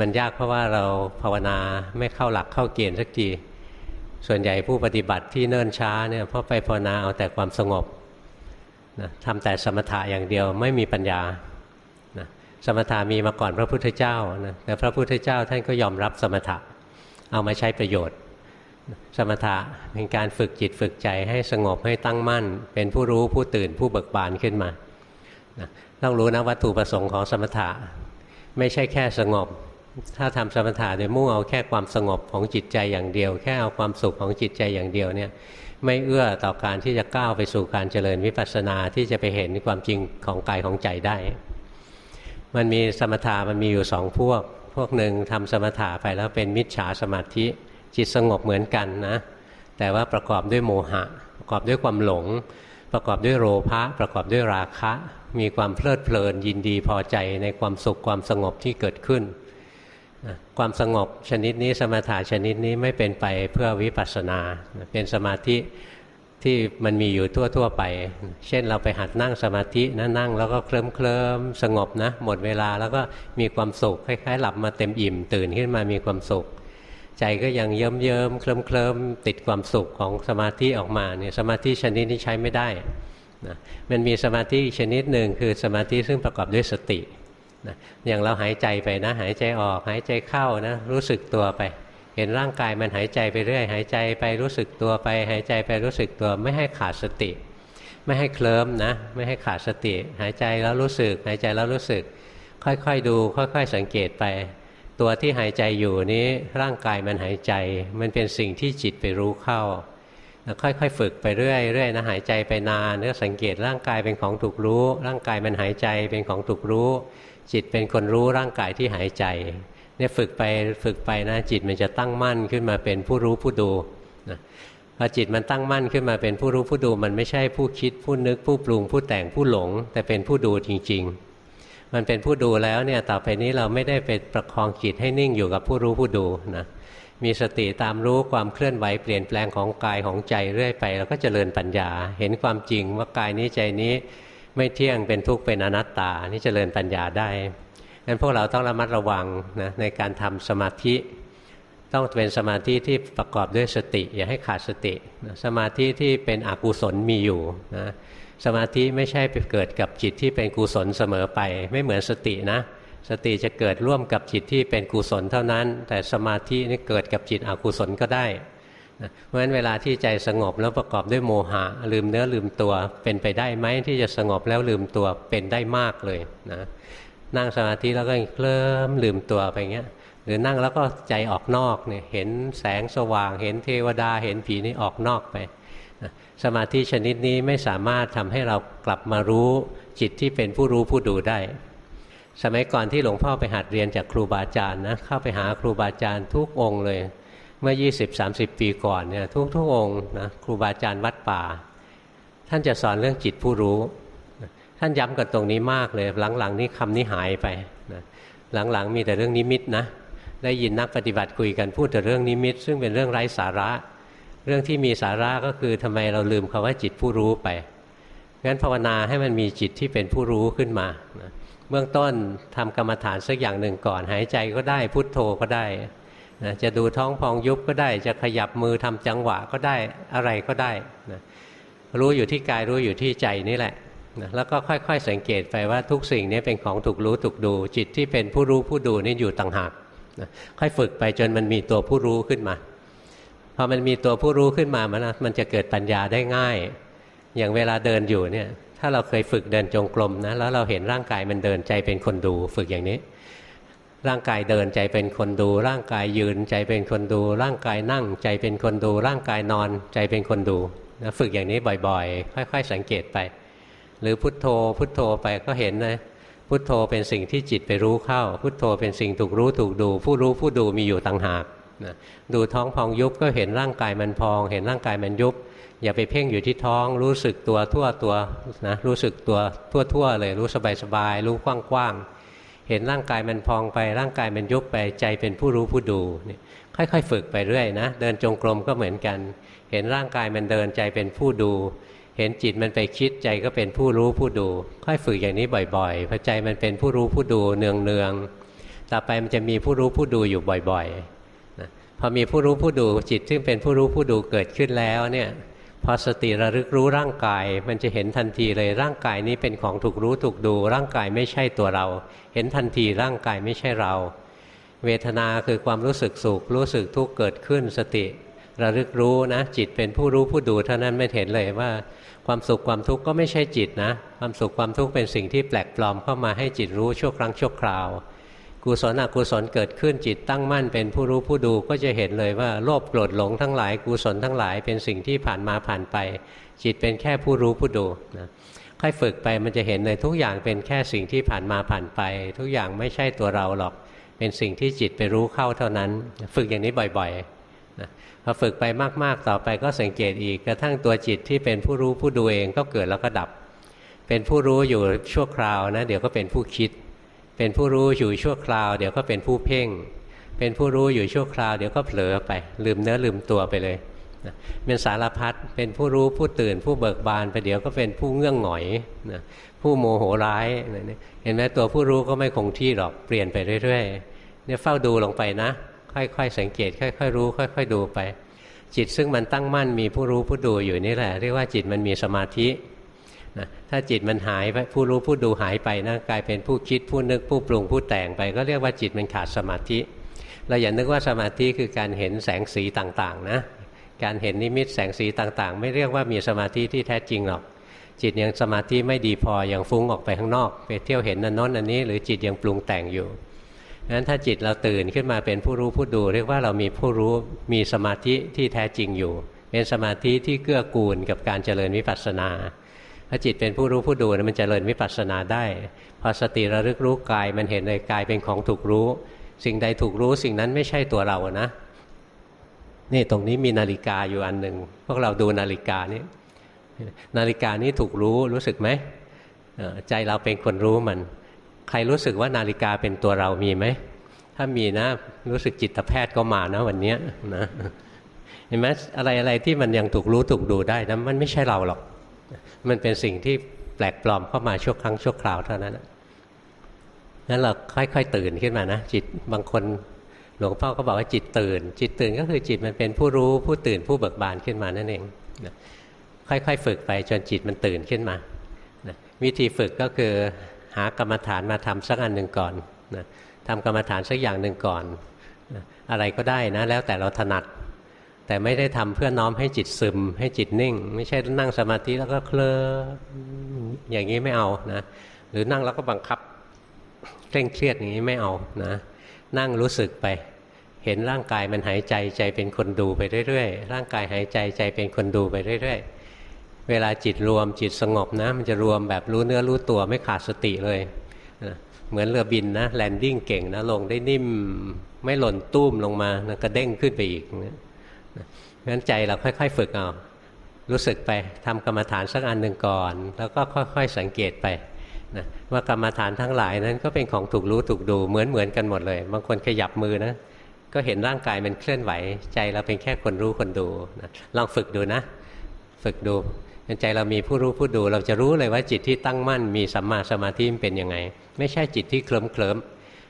มันยากเพราะว่าเราภาวนาไม่เข้าหลักเข้าเกณฑ์สักทีส่วนใหญ่ผู้ปฏิบัติที่เนิ่นช้าเนี่ยเพราะไปภาวนาเอาแต่ความสงบนะทำแต่สมถะอย่างเดียวไม่มีปัญญานะสมถะมีมาก่อนพระพุทธเจ้านะแต่พระพุทธเจ้าท่านก็ยอมรับสมถะเอามาใช้ประโยชน์ สมถะเป็นการฝึกจิตฝึกใจให้สงบให้ตั้งมั่น เป็นผู้รู้ผู้ตื่นผู้เบิกบานขึ้นมาต้องรู้นะวัตถุประสงค์ของสมถะ ไม่ใช่แค่สงบ ถ้าทำสมถะโดยมุ่งเอาแค่ความสงบของจิตใจอย่างเดียว แค่เอาความสุขของจิตใจอย่างเดียวเนี่ยไม่เอื้อต่อการที่จะก้าวไปสู่การเจริญวิปัสสนาที่จะไปเห็นความจริงของกายของใจได้ มันมีสมถะมันมีอยู่สองพวก พวกหนึ่งทำสมถะไปแล้วเป็นมิจฉาสมาธิจิตสงบเหมือนกันนะ แต่ว่าประกอบด้วยโมหะ ประกอบด้วยความหลง ประกอบด้วยโลภะประกอบด้วยราคะ มีความเพลิดเพลินยินดีพอใจในความสุขความสงบที่เกิดขึ้น ความสงบชนิดนี้สมาธิชนิดนี้ไม่เป็นไปเพื่อวิปัสสนา เป็นสมาธิที่มันมีอยู่ทั่ว ๆ ไป เช่นเราไปหัดนั่งสมาธินะนั่งแล้วก็เคลิ้มเคลิมสงบนะ หมดเวลาแล้วก็มีความสุขคล้ายๆ หลับมาเต็มอิ่ม ตื่นขึ้นมามีความสุข ใจก็ยังเยิ้มเยิ้มเคลิ้มเคลิมติดความสุขของสมาธิออกมาเนี่ยสมาธิชนิดนี้ใช้ไม่ได้นะมันมีสมาธิชนิดหนึ่งคือสมาธิซึ่งประกอบด้วยสติ นะอย่างเราหายใจไปนะ หายใจออกหายใจเข้านะ รู้สึกตัวไป เห็นร่างกายมันหายใจไปเรื่อย หายใจไปรู้สึกตัวไป หายใจไปรู้สึกตัวไม่ให้ขาดสติ ไม่ให้เคลิ้มนะ ไม่ให้ขาดสติ หายใจแล้วรู้สึก หายใจแล้วรู้สึก ค่อยๆดู ค่อย ๆ สังเกตไป ตัวที่หายใจอยู่นี้ร่างกายมันหายใจ มันเป็นสิ่งที่จิตไปรู้เข้าค่อยๆ ฝึกไปเรื่อยๆนะหายใจไปนานก็สังเกตร่างกายเป็นของถูกรู้ ร่างกายมันหายใจเป็นของถูกรู้ จิตเป็นคนรู้ร่างกายที่หายใจเนี่ยฝึกไปฝึกไปนะจิตมันจะตั้งมั่นขึ้นมาเป็นผู้รู้ผู้ดูนะพอจิตมันตั้งมั่นขึ้นมาเป็นผู้รู้ผู้ดูมันไม่ใช่ผู้คิดผู้นึกผู้ปรุงผู้แต่งผู้หลง แต่เป็นผู้ดูจริง ๆ มันเป็นผู้ดูแล้วเนี่ยต่อไปนี้เราไม่ได้ไปประคองจิตให้นิ่งอยู่กับผู้รู้ผู้ดูนะมีสติตามรู้ความเคลื่อนไหวเปลี่ยนแปลงของกายของใจเรื่อยไปเราก็เจริญปัญญา เห็นความจริงว่ากายนี้ใจนี้ ไม่เที่ยงเป็นทุกข์เป็นอนัตตานี่เจริญปัญญาได้งั้นพวกเราต้องระมัดระวังนะในการทำสมาธิ ต้องเป็นสมาธิที่ประกอบด้วยสติ อย่าให้ขาดสติ สมาธิที่เป็นอกุศลมีอยู่นะสมาธิไม่ใช่ไปเกิดกับจิตที่เป็นกุศลเสมอไป ไม่เหมือนสตินะ สติจะเกิดร่วมกับจิตที่เป็นกุศลเท่านั้น แต่สมาธินี่เกิดกับจิตอกุศลก็ได้ เพราะฉะนั้นเวลาที่ใจสงบแล้วประกอบด้วยโมหะ ลืมเนื้อลืมตัวเป็นไปได้ไหมที่จะสงบแล้วลืมตัวเป็นได้มากเลยนะนั่งสมาธิแล้วก็เคลิ้มลืมตัวไปเงี้ยหรือนั่งแล้วก็ใจออกนอกเนี่ยเห็นแสงสว่าง เห็นเทวดาเห็นผีนี่ออกนอกไปสมาธิชนิดนี้ไม่สามารถทำให้เรากลับมารู้จิตที่เป็นผู้รู้ผู้ดูได้ สมัยก่อนที่หลวงพ่อไปหัดเรียนจากครูบาอาจารย์นะเข้าไปหาครูบาอาจารย์ทุกองค์เลย เมื่อ 20-30 ปีก่อนเนี่ยทุกทุกองค์นะครูบาอาจารย์วัดป่า ท่านจะสอนเรื่องจิตผู้รู้ ท่านย้ำกันตรงนี้มากเลย หลังๆ นี้คำนี้หายไปนะหลังๆ มีแต่เรื่องนิมิตนะได้ยินนักปฏิบัติคุยกันพูดแต่เรื่องนิมิต ซึ่งเป็นเรื่องไร้สาระ เรื่องที่มีสาระก็คือทำไมเราลืมคาว่าจิตผู้รู้ไปงั้นภาวนาให้มันมีจิตที่เป็นผู้รู้ขึ้นมานะเบื้องต้นทำกรรมฐานสักอย่างหนึ่งก่อน หายใจก็ได้พุทโธก็ได้ นะจะดูท้องพองยุบก็ได้ จะขยับมือทำจังหวะก็ได้อะไรก็ได้นะรู้อยู่ที่กายรู้อยู่ที่ใจนี่แหละนะแล้วก็ค่อยๆสังเกตไปว่าทุกสิ่งนี้เป็นของถูกรู้ถูกดู จิตที่เป็นผู้รู้ผู้ดูนี่อยู่ต่างหากนะค่อยฝึกไปจนมันมีตัวผู้รู้ขึ้นมาพอมันมีตัวผู้รู้ขึ้นมามันมันจะเกิดปัญญาได้ง่าย อย่างเวลาเดินอยู่เนี่ยถ้าเราเคยฝึกเดินจงกรมนะแล้วเราเห็นร่างกายมันเดินใจเป็นคนดูฝึกอย่างนี้ ร่างกายเดินใจเป็นคนดู ร่างกายยืนใจเป็นคนดู ร่างกายนั่งใจเป็นคนดู ร่างกายนอนใจเป็นคนดูนะฝึกอย่างนี้บ่อยๆ ค่อย ๆ สังเกตไป หรือพุทโธ พุทโธไปก็เห็นนะพุทโธเป็นสิ่งที่จิตไปรู้เข้า พุทโธเป็นสิ่งถูกรู้ถูกดู ผู้รู้ผู้ดูมีอยู่ต่างหากนะดูท้องพองยุบก็เห็นร่างกายมันพอง เห็นร่างกายมันยุบ อย่าไปเพ่งอยู่ที่ท้อง รู้สึกตัวทั่วตัวนะรู้สึกตัวทั่วทั่วเลยรู้สบายสบายรู้กว้างกว้าง เห็นร่างกายมันพองไปร่างกายมันยุบไปใจเป็นผู้รู้ผู้ดูนี่ค่อยๆ ฝึกไปเรื่อยนะ เดินจงกรมก็เหมือนกัน เห็นร่างกายมันเดินใจเป็นผู้ดู เห็นจิตมันไปคิดใจก็เป็นผู้รู้ผู้ดู ค่อยฝึกอย่างนี้บ่อยๆพอใจมันเป็นผู้รู้ผู้ดูเนืองๆต่อไปมันจะมีผู้รู้ผู้ดูอยู่บ่อยๆนะพอมีผู้รู้ผู้ดูจิตซึ่งเป็นผู้รู้ผู้ดูเกิดขึ้นแล้วเนี่ย พอสติระลึกรู้ร่างกาย มันจะเห็นทันทีเลยร่างกายนี้เป็นของถูกรู้ถูกดู ร่างกายไม่ใช่ตัวเรา เห็นทันทีร่างกายไม่ใช่เรา เวทนาคือความรู้สึกสุขรู้สึกทุกข์เกิดขึ้นสติ ระลึกรู้นะจิตเป็นผู้รู้ผู้ดูเท่านั้นไม่เห็นเลยว่า ความสุขความทุกข์ก็ไม่ใช่จิตนะ ความสุขความทุกข์เป็นสิ่งที่แปลกปลอมเข้ามาให้จิตรู้ชั่วครั้งชั่วคราว กุศลอกุศลเกิดขึ้นจิตตั้งมั่นเป็นผู้รู้ผู้ดูก็จะเห็นเลยว่าโลภโกรธหลงทั้งหลายกุศลทั้งหลายเป็นสิ่งที่ผ่านมาผ่านไป จิตเป็นแค่ผู้รู้ผู้ดูนะค่อยฝึกไปมันจะเห็นเลยทุกอย่างเป็นแค่สิ่งที่ผ่านมาผ่านไป ทุกอย่างไม่ใช่ตัวเราหรอก เป็นสิ่งที่จิตไปรู้เข้าเท่านั้น ฝึกอย่างนี้บ่อยๆนะพอฝึกไปมากๆต่อไปก็สังเกตอีกกระทั่งตัวจิตที่เป็นผู้รู้ผู้ดูเองก็เกิดแล้วก็ดับ เป็นผู้รู้อยู่ชั่วคราวนะเดี๋ยวก็เป็นผู้คิด เป็นผู้รู้อยู่ชั่วคราว เดี๋ยวก็เป็นผู้เพ่ง เป็นผู้รู้อยู่ชั่วคราวเดี๋ยวก็เผลอไป ลืมเนื้อลืมตัวไปเลยเป็นสารพัดเป็นผู้รู้ผู้ตื่นผู้เบิกบานไปเดี๋ยวก็เป็นผู้เงื่องหงอยนะผู้โมโหร้ายเห็นไหมตัวผู้รู้ก็ไม่คงที่หรอกเปลี่ยนไปเรื่อยๆเนี่ยเฝ้าดูลงไปนะ ค่อยๆสังเกต ค่อย ๆ รู้ ค่อย ๆ ดูไป จิตซึ่งมันตั้งมั่นมีผู้รู้ผู้ดูอยู่นี่แหละ เรียกว่าจิตมันมีสมาธิ นะถ้าจิตมันหายไปผู้รู้ผู้ดูหายไปนะกลายเป็นผู้คิดผู้นึกผู้ปรุงผู้แต่งไป ก็เรียกว่าจิตมันขาดสมาธิเราอย่านึกว่าสมาธิคือการเห็นแสงสีต่างๆนะการเห็นนิมิตแสงสีต่างๆ ไม่เรียกว่ามีสมาธิที่แท้จริงหรอก จิตยังสมาธิไม่ดีพอยังฟุ้งออกไปข้างนอกไปเที่ยวเห็นนันน้นอันนี้ หรือจิตยังปรุงแต่งอยู่งั้นถ้าจิตเราตื่นขึ้นมาเป็นผู้รู้ผู้ดู เรียกว่าเรามีผู้รู้มีสมาธิที่แท้จริงอยู่ เป็นสมาธิที่เกื้อกูลกับการเจริญวิปัสสนา ถ้าจิตเป็นผู้รู้ผู้ดูมันจเจริญวิปัสสนาได้ พอสติระลึกรู้กายมันเห็นเลยกายเป็นของถูกรู้ สิ่งใดถูกรู้สิ่งนั้นไม่ใช่ตัวเรานะนี่ตรงนี้มีนาฬิกาอยู่อันหนึ่งพวกเราดูนาฬิกานี่นาฬิกานี้ถูกรู้รู้สึกไหมใจเราเป็นคนรู้มัน ใครรู้สึกว่านาฬิกาเป็นตัวเรามีไหมถ้ามีนะรู้สึกจิตแพทย์ก็มานะวันนี้นะเห็นไหมอะไรอะไรที่มันยังถูกรู้ถูกดูได้นะมันไม่ใช่เราหรอก มันเป็นสิ่งที่แปลกปลอมเข้ามาชั่วครั้งชั่วคราวเท่านั้นนั้นเราค่อยๆตื่นขึ้นมานะจิตบางคนหลวงพ่อก็บอกว่าจิตตื่น จิตตื่นก็คือจิตมันเป็นผู้รู้ผู้ตื่นผู้เบิกบานขึ้นมานั่นเองค่อยๆฝึกไปจนจิตมันตื่นขึ้นมาวิธีฝึกก็คือหากรรมฐานมาทำสักอันหนึ่งก่อนทำกรรมฐานสักอย่างหนึ่งก่อนอะไรก็ได้นะแล้วแต่เราถนัด แต่ไม่ได้ทำเพื่อน้อมให้จิตซึม ให้จิตนิ่ง ไม่ใช่นั่งสมาธิแล้วก็เคลิ้อย่างนี้ไม่เอานะ หรือนั่งแล้วก็บังคับเคร่งเครียดอย่างนี้ไม่เอานะ นั่งรู้สึกไป เห็นร่างกายมันหายใจใจเป็นคนดูไปเรื่อยๆร่างกายหายใจใจเป็นคนดูไปเรื่อยๆ เวลาจิตรวมจิตสงบนะ มันจะรวมแบบรู้เนื้อรู้ตัวไม่ขาดสติเลยเหมือนเรือบินนะแลนดิ้งเก่งนะลงได้นิ่มไม่หล่นตุ้มลงมานะกระเด้งขึ้นไปอีก งั้นใจเราค่อย ๆ ฝึกเอา รู้สึกไปทำกรรมฐานสักอันหนึ่งก่อน แล้วก็ค่อย ๆ สังเกตไปนะว่ากรรมฐานทั้งหลายนั้นก็เป็นของถูกรู้ถูกดูเหมือนเหมือนกันหมดเลย บางคนขยับมือนะก็เห็นร่างกายมันเคลื่อนไหว ใจเราเป็นแค่คนรู้คนดูนะลองฝึกดูนะ ฝึกดูใจเรามีผู้รู้ผู้ดู เราจะรู้เลยว่าจิตที่ตั้งมั่นมีสัมมาสมาธิเป็นยังไง ไม่ใช่จิตที่เคลิ้มเคลิ้ม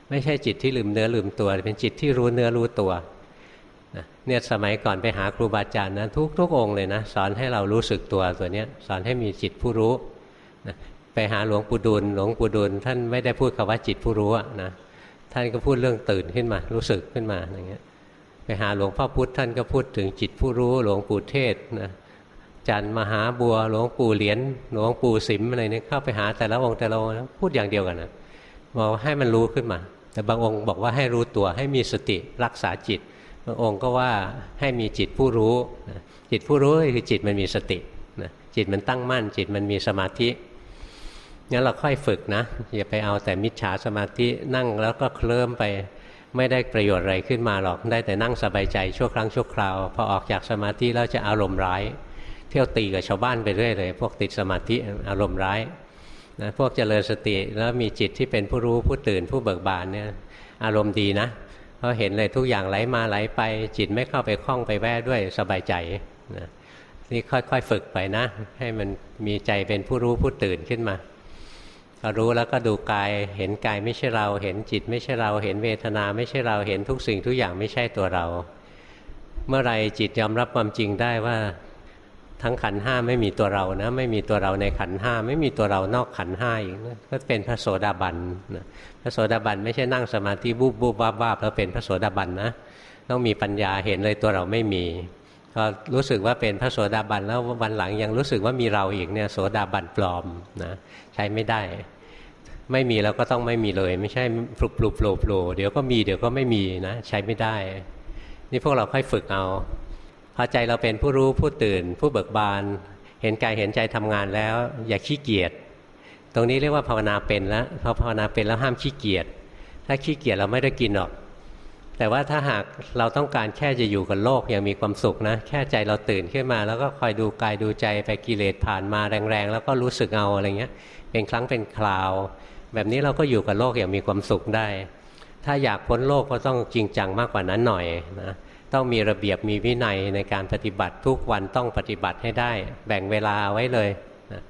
ไม่ใช่จิตที่ลืมเนื้อลืมตัว เป็นจิตที่รู้เนื้อรู้ตัว เนี่ยสมัยก่อนไปหาครูบาอาจารย์นะทุกทุกองเลยนะสอนให้เรารู้สึกตัวตัวนี้สอนให้มีจิตผู้รู้ไปหาหลวงปู่ดูลหลวงปู่ดูลท่านไม่ได้พูดคำว่าจิตผู้รู้นะท่านก็พูดเรื่องตื่นขึ้นมา รู้สึกขึ้นมาอย่างเงี้ยไปหาหลวงพ่อพุธท่านก็พูดถึงจิตผู้รู้ หลวงปู่เทศนะจันมหาบัวหลวงปู่เหรียญหลวงปู่สิมอะไรเนี่ยเข้าไปหาแต่ละองค์แต่ละองค์พูดอย่างเดียวกันนะบอกให้มันรู้ขึ้นมา แต่บางองค์บอกว่าให้รู้ตัวให้มีสติรักษาจิต องค์ก็ว่าให้มีจิตผู้รู้ จิตผู้รู้คือจิตมันมีสติจิตมันตั้งมั่น จิตมันมีสมาธิงั้นเราค่อยฝึกนะอย่าไปเอาแต่มิจฉาสมาธินั่งแล้วก็เคลิ้มไปไม่ได้ประโยชน์อะไรขึ้นมาหรอกได้แต่นั่งสบายใจชั่วครั้งชั่วคราว พอออกจากสมาธิแล้วจะอารมณ์ร้าย เที่ยวตีกับชาวบ้านไปเรื่อยเลย พวกติดสมาธิอารมณ์ร้ายนะพวกเจริญสติแล้วมีจิตที่เป็นผู้รู้ผู้ตื่นผู้เบิกบานเนี่ยอารมณ์ดีนะ เพราะเห็นเลยทุกอย่างไหลมาไหลไป จิตไม่เข้าไปคล้องไปแวะด้วยสบายใจนะนี่ค่อยๆฝึกไปนะ ให้มันมีใจเป็นผู้รู้ผู้ตื่นขึ้นมาพอรู้แล้วก็ดูกายเห็นกายไม่ใช่เรา เห็นจิตไม่ใช่เรา เห็นเวทนาไม่ใช่เราเห็นทุกสิ่งทุกอย่างไม่ใช่ตัวเรา เมื่อไรจิตยอมรับความจริงได้ว่า ทั้งขันห้าไม่มีตัวเรานะ ไม่มีตัวเราในขันห้าไม่มีตัวเรานอกขันห้าอีกก็เป็นพระโสดาบันนะพระโสดาบันไม่ใช่นั่งสมาธิบูบบูบบ้าบ้าแล้วเป็นพระโสดาบันนะต้องมีปัญญาเห็นเลยตัวเราไม่มีพอรู้สึกว่าเป็นพระโสดาบันแล้ววันหลังยังรู้สึกว่ามีเราอีกเนี่ยโสดาบันปลอมนะใช้ไม่ได้ ไม่มีแล้วก็ต้องไม่มีเลย ไม่ใช่ปลุกปลุกโผล่โผล่เดี๋ยวก็มีเดี๋ยวก็ไม่มีนะ ใช้ไม่ได้ นี่พวกเราค่อยฝึกเอา อใจเราเป็นผู้รู้ผู้ตื่น ผู้เบิกบาน เห็นกายเห็นใจทำงานแล้ว อย่าขี้เกียจตรงนี้เรียกว่าภาวนาเป็นแล้วพอภาวนาเป็นแล้วห้ามขี้เกียจถ้าขี้เกียจเราไม่ได้กินหรอก แต่ว่าถ้าหากเราต้องการแค่จะอยู่กับโลกอย่างมีความสุขนะ แค่ใจเราตื่นขึ้นมา แล้วก็คอยดูกายดูใจไปกิเลสผ่านมาแรงๆ แล้วก็รู้สึกเอาอะไรเงี้ย เป็นครั้งเป็นคราว แบบนี้เราก็อยู่กับโลกอย่างมีความสุขได้ ถ้าอยากพ้นโลกก็ต้องจริงจังมากกว่านั้นหน่อยนะ ต้องมีระเบียบมีวินัยในการปฏิบัติทุกวันต้องปฏิบัติให้ได้ แบ่งเวลาไว้เลยนะ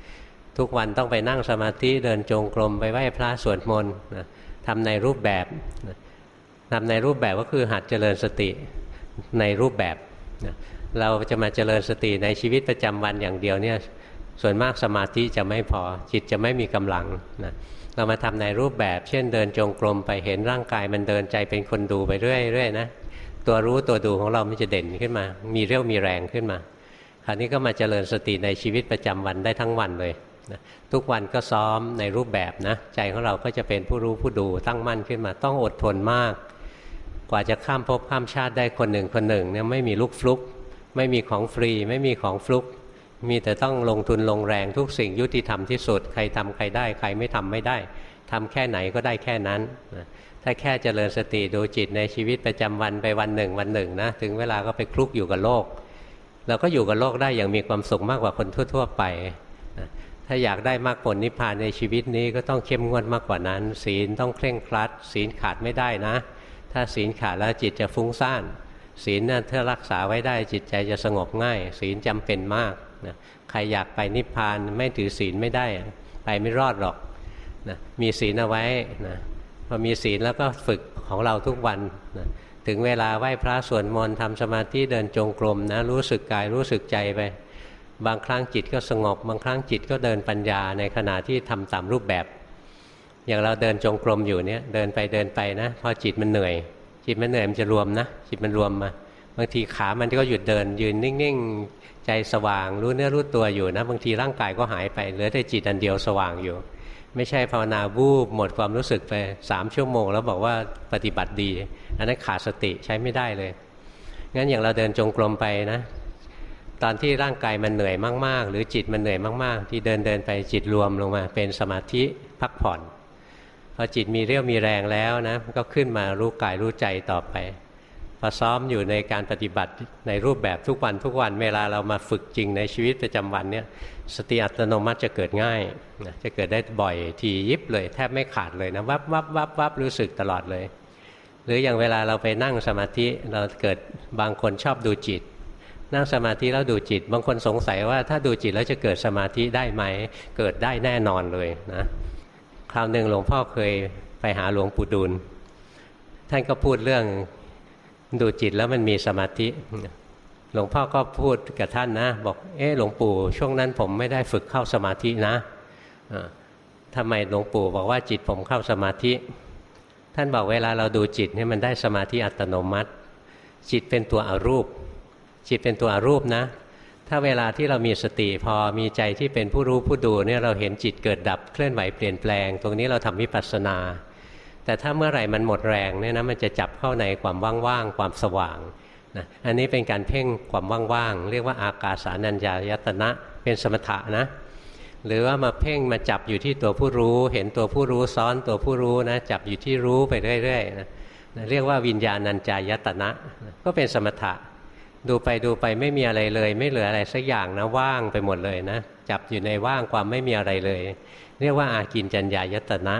ทุกวันต้องไปนั่งสมาธิเดินจงกรมไปไหว้พระสวดมนต์นะทำในรูปแบบนะทำในรูปแบบก็คือหัดเจริญสติในรูปแบบเราจะมาเจริญสติในชีวิตประจำวันอย่างเดียวเนี่ยส่วนมากสมาธิจะไม่พอจิตจะไม่มีกำลังนะเรามาทำในรูปแบบ เช่นเดินจงกรมไปเห็นร่างกายมันเดินใจเป็นคนดูไปเรื่อยๆนะ ตัวรู้ตัวดูของเรามันจะเด่นขึ้นมา มีเรี่ยวมีแรงขึ้นมา คราวนี้ก็มาเจริญสติในชีวิตประจำวันได้ทั้งวันเลยนะทุกวันก็ซ้อมในรูปแบบนะ ใจของเราก็จะเป็นผู้รู้ผู้ดูตั้งมั่นขึ้นมา ต้องอดทนมาก กว่าจะข้ามภพข้ามชาติได้คนหนึ่งคนหนึ่งเนี่ยไม่มีลูกฟลุก ไม่มีของฟรี ไม่มีของฟลุก มีแต่ต้องลงทุนลงแรงทุกสิ่งยุติธรรมที่สุด ใครทำใครได้ ใครไม่ทำไม่ได้ทำแค่ไหนก็ได้แค่นั้นนะ ถ้าแค่เจริญสติดูจิตในชีวิตประจำวันไปวันหนึ่งวันหนึ่งนะถึงเวลาก็ไปคลุกอยู่กับโลก เราก็อยู่กับโลกได้อย่างมีความสุขมากกว่าคนทั่ว ๆ ไป ถ้าอยากได้มากผลนิพพานในชีวิตนี้ก็ต้องเข้มงวดมากกว่านั้น ศีลต้องเคร่งครัด ศีลขาดไม่ได้นะ ถ้าศีลขาดแล้วจิตจะฟุ้งซ่านศีลนะถ้ารักษาไว้ได้จิตใจจะสงบง่าย ศีลจำเป็นมากนะใครอยากไปนิพพานไม่ถือศีลไม่ได้ ไปไม่รอดหรอกนะมีศีลเอาไว้นะ พอมีศีลแล้วก็ฝึกของเราทุกวันนะถึงเวลาไหว้พระสวดมนต์ทำสมาธิเดินจงกรมนะรู้สึกกายรู้สึกใจไป บางครั้งจิตก็สงบบางครั้งจิตก็เดินปัญญาในขณะที่ทำตามรูปแบบ อย่างเราเดินจงกรมอยู่เนี้ยเดินไปเดินไปนะพอจิตมันเหนื่อย จิตมันเหนื่อยมันจะรวมนะจิตมันรวมมาบางทีขามันก็หยุดเดิน ยืนนิ่งๆใจสว่าง รู้เนื้อรู้ตัวอยู่นะ บางทีร่างกายก็หายไปเหลือแต่จิตอันเดียวสว่างอยู่ ไม่ใช่ภาวนาวูบหมดความรู้สึกไปสามชั่วโมง แล้วบอกว่าปฏิบัติดี อันนั้นขาดสติใช้ไม่ได้เลย งั้นอย่างเราเดินจงกรมไปนะ ตอนที่ร่างกายมันเหนื่อยมาก ๆ หรือจิตมันเหนื่อยมาก ๆ ที่เดินเดินไปจิตรวมลงมา เป็นสมาธิพักผ่อนพอจิตมีเรี่ยวมีแรงแล้วนะก็ขึ้นมารู้กายรู้ใจต่อไป พอซ้อมอยู่ในการปฏิบัติในรูปแบบทุกวันทุกวันเวลาเรามาฝึกจริงในชีวิตประจำวันเนี่ยสติอัตโนมัติจะเกิดง่ายจะเกิดได้บ่อยทียิบเลยแทบไม่ขาดเลยนะวับวับวับวับรู้สึกตลอดเลย หรืออย่างเวลาเราไปนั่งสมาธิเราเกิดบางคนชอบดูจิต นั่งสมาธิแล้วดูจิต บางคนสงสัยว่าถ้าดูจิตแล้วจะเกิดสมาธิได้ไหม เกิดได้แน่นอนเลยนะคราวหนึ่งหลวงพ่อเคยไปหาหลวงปู่ดูลท่านก็พูดเรื่อง ดูจิตแล้วมันมีสมาธิหลวงพ่อก็พูดกับท่านนะ บอกเออหลวงปู่ช่วงนั้นผมไม่ได้ฝึกเข้าสมาธินะทำไมหลวงปู่บอกว่าจิตผมเข้าสมาธิ ท่านบอกเวลาเราดูจิตนี่มันได้สมาธิอัตโนมัติ จิตเป็นตัวอรูป จิตเป็นตัวอรูปนะ ถ้าเวลาที่เรามีสติพอมีใจที่เป็นผู้รู้ผู้ดูเนี่ยเราเห็นจิตเกิดดับเคลื่อนไหวเปลี่ยนแปลง ตรงนี้เราทำวิปัสสนา แต่ถ้าเมื่อไหร่มันหมดแรงเนี่ยนะมันจะจับเข้าในความว่างๆความสว่างนะอันนี้เป็นการเพ่งความว่างๆเรียกว่าอากาสานัญญายตนะเป็นสมถะนะหรือว่ามาเพ่งมาจับอยู่ที่ตัวผู้รู้ เห็นตัวผู้รู้ซ้อนตัวผู้รู้นะจับอยู่ที่รู้ไปเรื่อยๆนะเรียกว่าวิญญาณัญจายตนะ ก็เป็นสมถะ ดูไปดูไปไม่มีอะไรเลย ไม่เหลืออะไรสักอย่างนะว่างไปหมดเลยนะจับอยู่ในว่างความไม่มีอะไรเลย เรียกว่าอากินจัญญายตนะ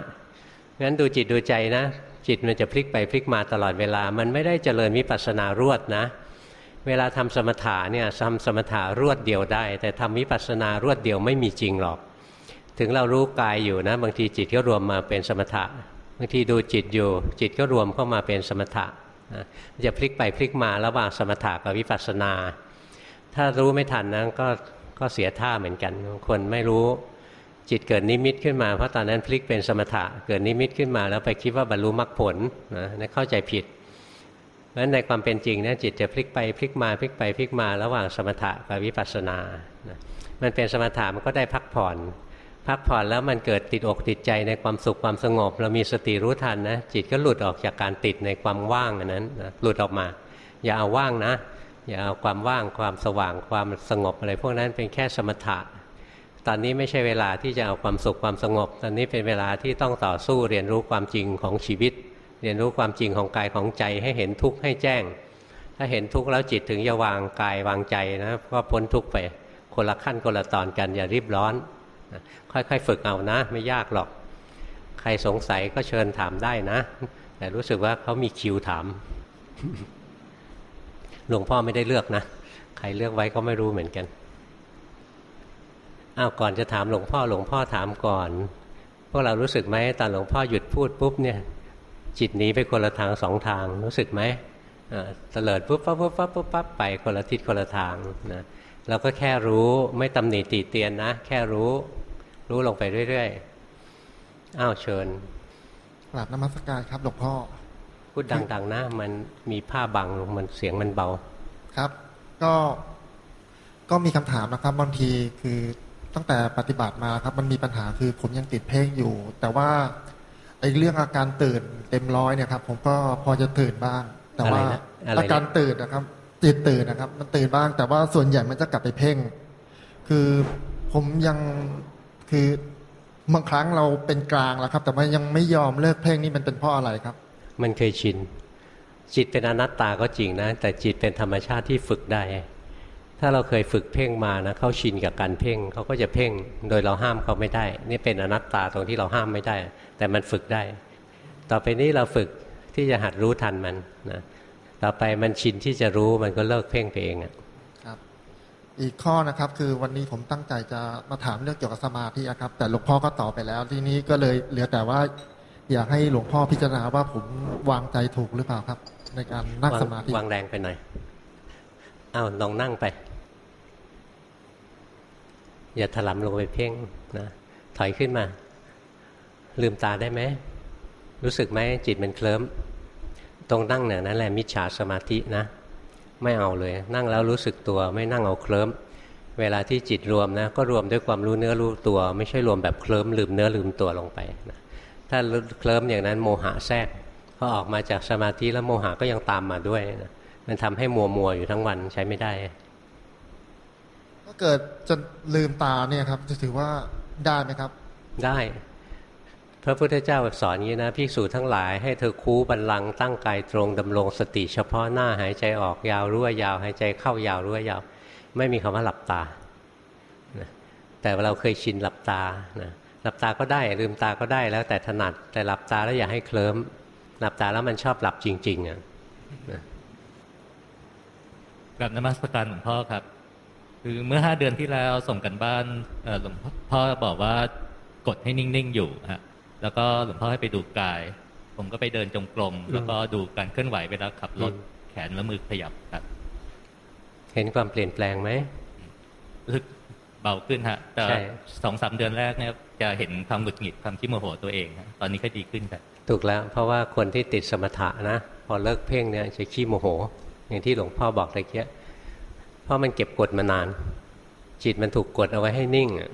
งั้นดูจิตดูใจนะ จิตมันจะพลิกไปพลิกมาตลอดเวลา มันไม่ได้เจริญวิปัสสนารวดนะ เวลาทำสมถะเนี่ยทำสมถะรวดเดียวได้ แต่ทำวิปัสสนารวดเดียวไม่มีจริงหรอก ถึงเรารู้กายอยู่นะ บางทีจิตก็รวมมาเป็นสมถะบางทีดูจิตอยู่ จิตก็รวมเข้ามาเป็นสมถะนะจะพลิกไปพลิกมาระหว่างสมถะกับวิปัสสนา ถ้ารู้ไม่ทันนะก็ก็เสียท่าเหมือนกัน คนไม่รู้ จิตเกิดนิมิตขึ้นมา เพราะตอนนั้นพลิกเป็นสมถะเกิดนิมิตขึ้นมา แล้วไปคิดว่าบรรลุมรรคผลนะนั่นเข้าใจผิดเพราะฉะนั้นในความเป็นจริงนี่จิตจะพลิกไปพลิกมาพลิกไปพลิกมาระหว่างสมถะกับวิปัสสนานะมันเป็นสมถะมันก็ได้พักผ่อน พักผ่อนแล้วมันเกิดติดอกติดใจในความสุขความสงบ เรามีสติรู้ทันนะจิตก็หลุดออกจากการติดในความว่างอันนั้นนะหลุดออกมา อย่าเอาว่างนะ อย่าเอาความว่างความสว่างความสงบอะไรพวกนั้นเป็นแค่สมถะ ตอนนี้ไม่ใช่เวลาที่จะเอาความสุขความสงบ ตอนนี้เป็นเวลาที่ต้องต่อสู้เรียนรู้ความจริงของชีวิต เรียนรู้ความจริงของกายของใจให้เห็นทุกข์ให้แจ้ง ถ้าเห็นทุกข์แล้วจิตถึงจะวางกายวางใจนะก็พ้นทุกข์ไปคนละขั้นคนละตอนกันอย่ารีบร้อน ค่อยๆฝึกเอานะ ไม่ยากหรอก ใครสงสัยก็เชิญถามได้นะ แต่รู้สึกว่าเขามีคิวถามหลวงพ่อไม่ได้เลือกนะ ใครเลือกไว้ก็ไม่รู้เหมือนกัน อ้าวก่อนจะถามหลวงพ่อหลวงพ่อถามก่อน พวกเรารู้สึกไหมตอนหลวงพ่อหยุดพูดปุ๊บเนี่ย จิตหนีไปคนละทางสองทางรู้สึกไหมเตลิดปุ๊บปั๊บปุ๊บปั๊บปุ๊บปั๊บไปคนละทิศคนละทางนะเราก็แค่รู้ไม่ตำหนิตีเตียนนะ แค่รู้ รู้ลงไปเรื่อยๆอ้าวเชิญกราบนมัสการครับหลวงพ่อ พูดดังๆนะมันมีผ้าบังมันเสียงมันเบา ครับ ก็ก็มีคำถามนะครับบางทีคือ ตั้งแต่ปฏิบัติมาครับ มันมีปัญหาคือผมยังติดเพ่งอยู่ แต่ว่าไอ้เรื่องอาการตื่นเต็มร้อยเนี่ยครับ ผมก็พอจะตื่นบ้าง แต่ว่าอะไรนะอะไรนะอาการตื่นนะครับจิตตื่นนะครับ มันตื่นบ้าง แต่ว่าส่วนใหญ่มันจะกลับไปเพ่ง คือผมยังคือบางครั้งเราเป็นกลางแล้วครับ แต่ว่ายังไม่ยอมเลิกเพ่งนี่มันเป็นเพราะอะไรครับ มันเคยชินจิตเป็นอนัตตาก็จริงนะ แต่จิตเป็นธรรมชาติที่ฝึกได้ ถ้าเราเคยฝึกเพ่งมานะเขาชินกับการเพ่งเขาก็จะเพ่งโดยเราห้ามเขาไม่ได้ นี่เป็นอนัตตาตรงที่เราห้ามไม่ได้ แต่มันฝึกได้ ต่อไปนี้เราฝึกที่จะหัดรู้ทันมันนะต่อไปมันชินที่จะรู้มันก็เลิกเพ่งไปเองอะครับ อีกข้อนะครับคือวันนี้ผมตั้งใจจะมาถามเรื่องเกี่ยวกับสมาธิอะครับ แต่หลวงพ่อก็ตอบไปแล้ว ทีนี้ก็เลยเหลือแต่ว่าอยากให้หลวงพ่อพิจารณาว่าผมวางใจถูกหรือเปล่าครับ ในการนั่งสมาธิวางแรงไปหน่อยอ้าวลองนั่งไป อย่าถลำลงไปเพ่งนะถอยขึ้นมา ลืมตาได้ไหม รู้สึกไหมจิตมันเคลิ้มตรงนั่งเนี่ยนั่นแหละมิจฉาสมาธินะไม่เอาเลย นั่งแล้วรู้สึกตัวไม่นั่งเอาเคลิ้มเวลาที่จิตรวมนะก็รวมด้วยความรู้เนื้อรู้ตัว ไม่ใช่รวมแบบเคลิ้มลืมเนื้อลืมตัวลงไปนะถ้าเคลิ้มอย่างนั้นโมหะแทรกพอออกมาจากสมาธิแล้วโมหะก็ยังตามมาด้วยนะมันทำให้มัวมัวอยู่ทั้งวันใช้ไม่ได้ เกิดจะลืมตาเนี่ยครับ จะถือว่าได้ไหมครับ ได้ พระพุทธเจ้าสอนอย่างนี้นะภิกษุทั้งหลายให้เธอคูบันลังก์ตั้งกายตรงดำรงสติเฉพาะหน้าหายใจออกยาวรู้ว่ายาว หายใจเข้ายาวรู้ว่ายาว ไม่มีคำว่าหลับตานะแต่เราเคยชินหลับตานะหลับตาก็ได้ลืมตาก็ได้แล้วแต่ถนัด แต่หลับตาแล้วอย่าให้เคลิ้มหลับตาแล้วมันชอบหลับจริง ๆอะกับนมัสการหลวงพ่อครับ คือเมื่อห้าเดือนที่แล้วส่งกันบ้านเอ่อหลวงพ่อบอกว่ากดให้นิ่งๆอยู่ฮะแล้วก็หลวงพ่อให้ไปดูกาย ผมก็ไปเดินจงกรมแล้วก็ดูการเคลื่อนไหวเวลาขับรถอืมแขนและมือขยับครับ เห็นความเปลี่ยนแปลงไหมรู้สึกเบาขึ้นฮะแต่ใช่สองสามเดือนแรกเนี่ยจะเห็นความหงุดหงิดความที่โมโหตัวเองฮะตอนนี้ก็ดีขึ้นครับถูกแล้วเพราะว่าคนที่ติดสมถะนะ พอเลิกเพ่งเนี่ยจะขี้โมโห อย่างที่หลวงพ่อบอกตะเกีย เพราะมันเก็บกดมานาน จิตมันถูกกดเอาไว้ให้นิ่งอะ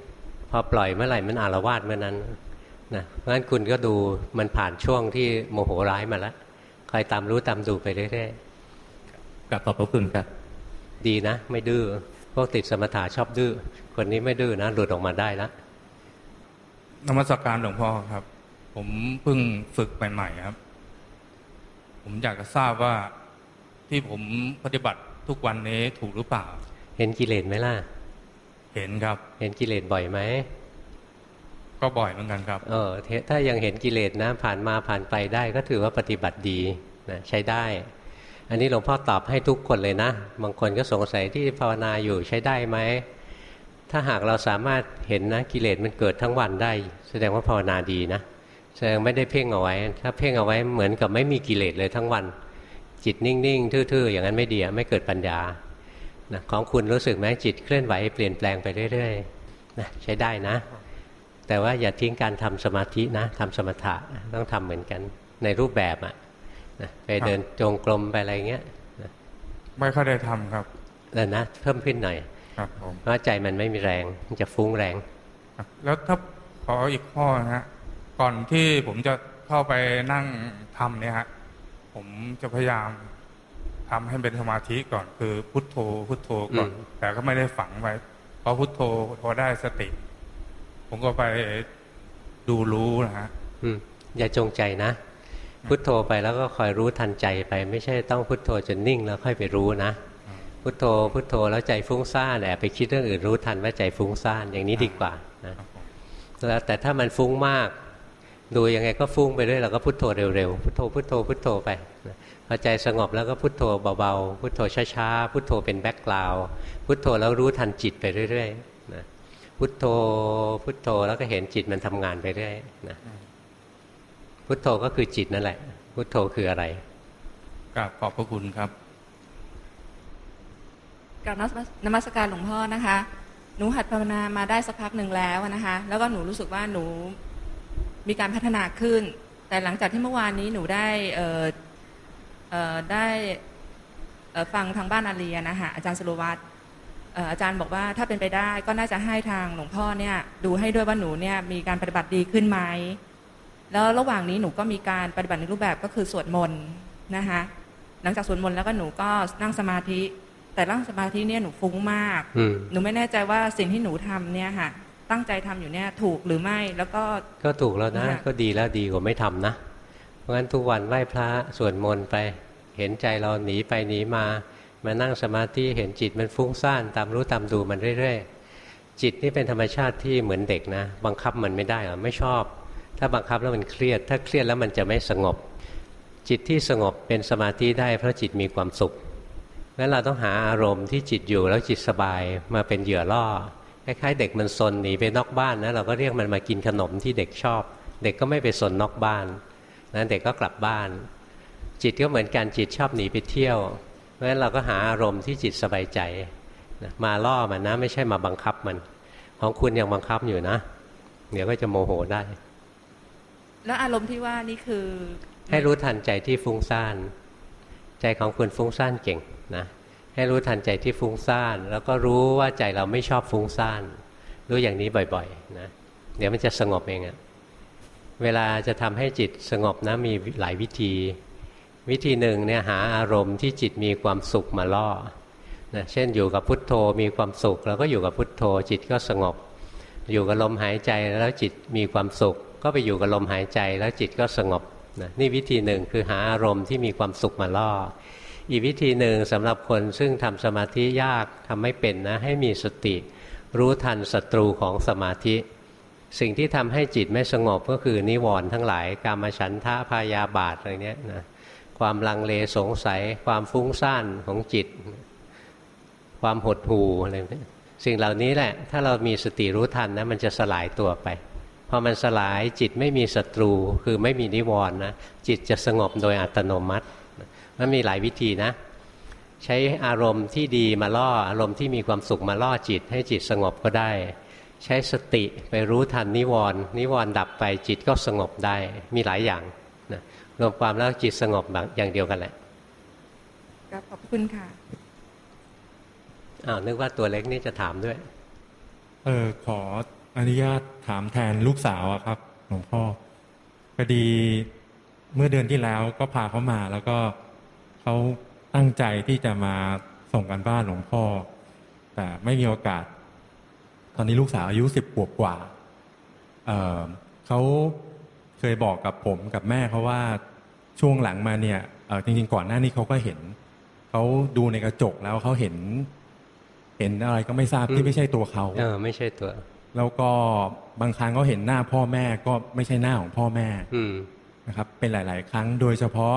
พอปล่อยเมื่อไหร่มันอารวาสเมื่อนั้นนะเพราะฉะนั้นคุณก็ดูมันผ่านช่วงที่โมโหร้ายมาแล้วคอยตามรู้ตามดูไปเรื่อยกับขอบพระคุณครับๆดีนะ ไม่ดื้อพวกติดสมถะชอบดื้อคนนี้ไม่ดื้อนะหลุดออกมาได้แล้วนมัสการหลวงพ่อครับ ผมเพิ่งฝึกใหม่ๆครับ ผมอยากจะทราบว่าที่ผมปฏิบัติ ทุกวันนี้ถูกหรือเปล่า เห็นกิเลสไหมล่ะ เห็นครับ เห็นกิเลสบ่อยไหมก็บ่อยเหมือนกันครับ เออเทถ้ายังเห็นกิเลสนะ ผ่านมาผ่านไปได้ก็ถือว่าปฏิบัติดีนะใช้ได้ อันนี้หลวงพ่อตอบให้ทุกคนเลยนะ บางคนก็สงสัยที่ภาวนาอยู่ใช้ได้ไหม ถ้าหากเราสามารถเห็นนะกิเลสมันเกิดทั้งวันได้ แสดงว่าภาวนาดีนะแสดงไม่ได้เพ่งเอาไว้ ถ้าเพ่งเอาไว้เหมือนกับไม่มีกิเลสเลยทั้งวัน จิตนิ่ง ๆ ทื่อ ๆ อย่างนั้นไม่ดีอะไม่เกิดปัญญานะของคุณรู้สึกไหมจิตเคลื่อนไหวเปลี่ยนแปลงไปเรื่อยๆนะใช้ได้นะ แต่ว่าอย่าทิ้งการทำสมาธินะทำสมถะต้องทำเหมือนกันในรูปแบบอะนะไปเดินจงกรมไปอะไรเงี้ยไม่ค่อยได้ทำครับแล้วนะเพิ่มขึ้นหน่อยครับผมเพราะใจมันไม่มีแรงมันจะฟุ้งแรงครับแล้วถ้าขออีกข้อนะฮะก่อนที่ผมจะเข้าไปนั่งทำเนี่ยฮะ ผมจะพยายามทำให้เป็นสมาธิก่อนคือพุทโธ พุทโธก่อนอืมแต่ก็ไม่ได้ฝังไว้พอพุทโธพอได้สติ ผมก็ไปดูรู้นะฮะอืมอย่าจงใจนะ พุทโธไปแล้วก็คอยรู้ทันใจไป ไม่ใช่ต้องพุทโธจนนิ่งแล้วค่อยไปรู้นะพุทโธพุทโธแล้วใจฟุ้งซ่านแอบไปคิดเรื่องอื่นรู้ทันว่าใจฟุ้งซ่านอย่างนี้ดีกว่านะครับผมแล้วแต่ถ้ามันฟุ้งมาก ดูยังไงก็ฟุ้งไปเรื่อยเราก็พุทโธเร็วๆพุทโธพุทโธพุทโธไปนะพอใจสงบแล้วก็พุทโธเบาๆพุทโธช้าๆพุทโธเป็นแบ็กกราวด์พุทโธแล้วรู้ทันจิตไปเรื่อยๆนะพุทโธพุทโธแล้วก็เห็นจิตมันทำงานไปเรื่อยนะพุทโธก็คือจิตนั่นแหละ พุทโธคืออะไรกราบขอบพระคุณครับกราบนมัสนมัสการหลวงพ่อนะคะ หนูหัดภาวนามาได้สักพักหนึ่งแล้วนะคะ แล้วก็หนูรู้สึกว่าหนู มีการพัฒนาขึ้น แต่หลังจากที่เมื่อวานนี้หนูได้เอ่อเอ่อได้เอ่อฟังทางบ้านอาเรียนะคะอาจารย์สโลวัตเอ่ออาจารย์บอกว่าถ้าเป็นไปได้ก็น่าจะให้ทางหลวงพ่อเนี่ยดูให้ด้วยว่าหนูเนี่ยมีการปฏิบัติดีขึ้นไหมแล้วระหว่างนี้หนูก็มีการปฏิบัติในรูปแบบก็คือสวดมนต์นะคะหลังจากสวดมนต์แล้วก็หนูก็นั่งสมาธิ แต่นั่งสมาธิเนี่ยหนูฟุ้งมากอืมหนูไม่แน่ใจว่าสิ่งที่หนูทำเนี่ยค่ะ ตั้งใจทำอยู่เนี่ยถูกหรือไม่แล้วก็ก็ถูกแล้วนะค่ะก็ดีแล้วดีกว่าไม่ทำนะ เพราะฉะนั้นทุกวันไหว้พระสวดมนต์ไป เห็นใจเราหนีไปหนีมา มานั่งสมาธิเห็นจิตมันฟุ้งซ่านตามรู้ตามดูมันเรื่อยๆ จิตนี่เป็นธรรมชาติที่เหมือนเด็กนะ บังคับมันไม่ได้หรอไม่ชอบ ถ้าบังคับแล้วมันเครียด ถ้าเครียดแล้วมันจะไม่สงบ จิตที่สงบเป็นสมาธิได้เพราะจิตมีความสุขงั้นเราต้องหาอารมณ์ที่จิตอยู่แล้วจิตสบายมาเป็นเหยื่อล่อ คล้ายๆเด็กมันซนหนีไปนอกบ้านนะเราก็เรียกมันมากินขนมที่เด็กชอบ เด็กก็ไม่ไปสนนอกบ้านนะเด็กก็กลับบ้าน จิตก็เหมือนกันจิตชอบหนีไปเที่ยวเพราะฉะนั้นเราก็หาอารมณ์ที่จิตสบายใจนะมาล่อมันนะ ไม่ใช่มาบังคับมัน ของคุณยังบังคับอยู่นะ เดี๋ยวก็จะโมโหได้ แล้วอารมณ์ที่ว่านี่คือ ให้รู้ทันใจที่ฟุ้งซ่าน ใจของคุณฟุ้งซ่านเก่งนะ ให้รู้ทันใจที่ฟุ้งซ่าน แล้วก็รู้ว่าใจเราไม่ชอบฟุ้งซ่าน รู้อย่างนี้บ่อยๆนะเดี๋ยวมันจะสงบเองอะเวลาจะทำให้จิตสงบนะมีหลายวิธี วิธีหนึ่งเนี่ยหาอารมณ์ที่จิตมีความสุขมาล่อนะเช่นอยู่กับพุทโธมีความสุขเราก็อยู่กับพุทโธ จิตก็สงบ อยู่กับลมหายใจแล้วจิตมีความสุข ก็ไปอยู่กับลมหายใจแล้วจิตก็สงบนะนี่วิธีหนึ่งคือหาอารมณ์ที่มีความสุขมาล่อ อีกวิธีหนึ่งสำหรับคนซึ่งทำสมาธิยากทำไม่เป็นนะ ให้มีสติ รู้ทันศัตรูของสมาธิ สิ่งที่ทำให้จิตไม่สงบก็คือนิวรณ์ทั้งหลาย กามฉันทะพายาบาทอะไรเนี้ยนะความลังเลสงสัย ความฟุ้งซ่านของจิต ความหดหู่อะไรพวกนี้ยสิ่งเหล่านี้แหละ ถ้าเรามีสติรู้ทันนะมันจะสลายตัวไปพอมันสลายจิตไม่มีศัตรูคือไม่มีนิวรณ์นะจิตจะสงบโดยอัตโนมัติ มันมีหลายวิธีนะ ใช้อารมณ์ที่ดีมาล่ออารมณ์ที่มีความสุขมาล่อจิต ให้จิตสงบก็ได้ ใช้สติไปรู้ทันนิวรณ์นิวรณ์ดับไปจิตก็สงบได้มีหลายอย่างนะรวมความแล้วจิตสงบแบบอย่างเดียวกันแหละครับขอบคุณค่ะอ้าวนึกว่าตัวเล็กนี่จะถามด้วย เออขออนุญาตถามแทนลูกสาวอะครับ หลวงพ่อพอดี เมื่อเดือนที่แล้วก็พาเขามาแล้วก็เขาตั้งใจที่จะมาส่งกันบ้านหลวงพ่อ แต่ไม่มีโอกาส ตอนนี้ลูกสาวอายุสิบขวบกว่าเออเขาเคยบอกกับผมกับแม่เขาว่าช่วงหลังมาเนี่ยเออจริงๆก่อนหน้านี้เขาก็เห็นเขาดูในกระจกแล้วเขาเห็น เห็นอะไรก็ไม่ทราบอืมที่ไม่ใช่ตัวเขาเออไม่ใช่ตัว แล้วก็บางครั้งก็เห็นหน้าพ่อแม่ก็ไม่ใช่หน้าของพ่อแม่ อืม นะครับเป็นหลาย ๆ ครั้งโดยเฉพาะ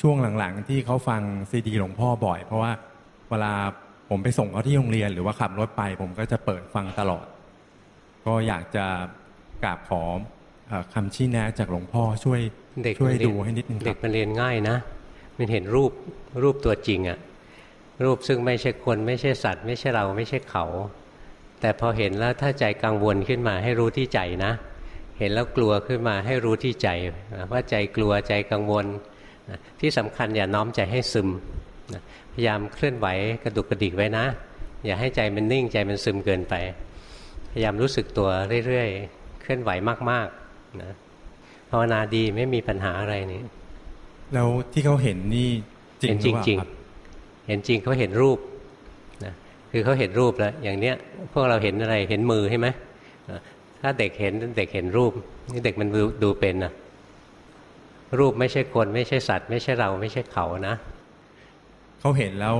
ช่วงหลังๆ ที่เขาฟังซีดีหลวงพ่อบ่อย เพราะว่าเวลาผมไปส่งเขาที่โรงเรียนหรือว่าขับรถไป ผมก็จะเปิดฟังตลอด ก็อยากจะกราบขอเอ่อคำชี้แนะจากหลวงพ่อช่วยเด็กช่วยมันเรีนดูให้นิดนึงคเด็รักบมันเรียนง่ายนะ มันเห็นรูปรูปตัวจริงอะรูปซึ่งไม่ใช่คนไม่ใช่สัตว์ ไม่ใช่เราไม่ใช่เขา แต่พอเห็นแล้วถ้าใจกังวลขึ้นมาให้รู้ที่ใจนะ เห็นแล้วกลัวขึ้นมาให้รู้ที่ใจนะว่าใจกลัวใจกังวลนะที่สำคัญอย่าน้อมใจให้ซึมนะพยายามเคลื่อนไหวกระดุกกระดิกไว้นะ อย่าให้ใจมันนิ่งใจมันซึมเกินไป พยายามรู้สึกตัวเรื่อยๆ เคลื่อนไหวมากๆนะภาวนาดีไม่มีปัญหาอะไรนี่แล้วที่เขาเห็นนี่จริงเห็นหจรือเปล่าริงครับๆเห็นจริงเขาเห็นรูปนะคือเขาเห็นรูปแล้วอย่างเนี้ยพวกเราเห็นอะไรเห็นมือใช่ไหมนะ ถ้าเด็กเห็นเด็กเห็นรูป นี่เด็กมันดูดูเป็นนะรูปไม่ใช่คน ไม่ใช่สัตว์ ไม่ใช่เราไม่ใช่เขานะเขาเห็นแล้ว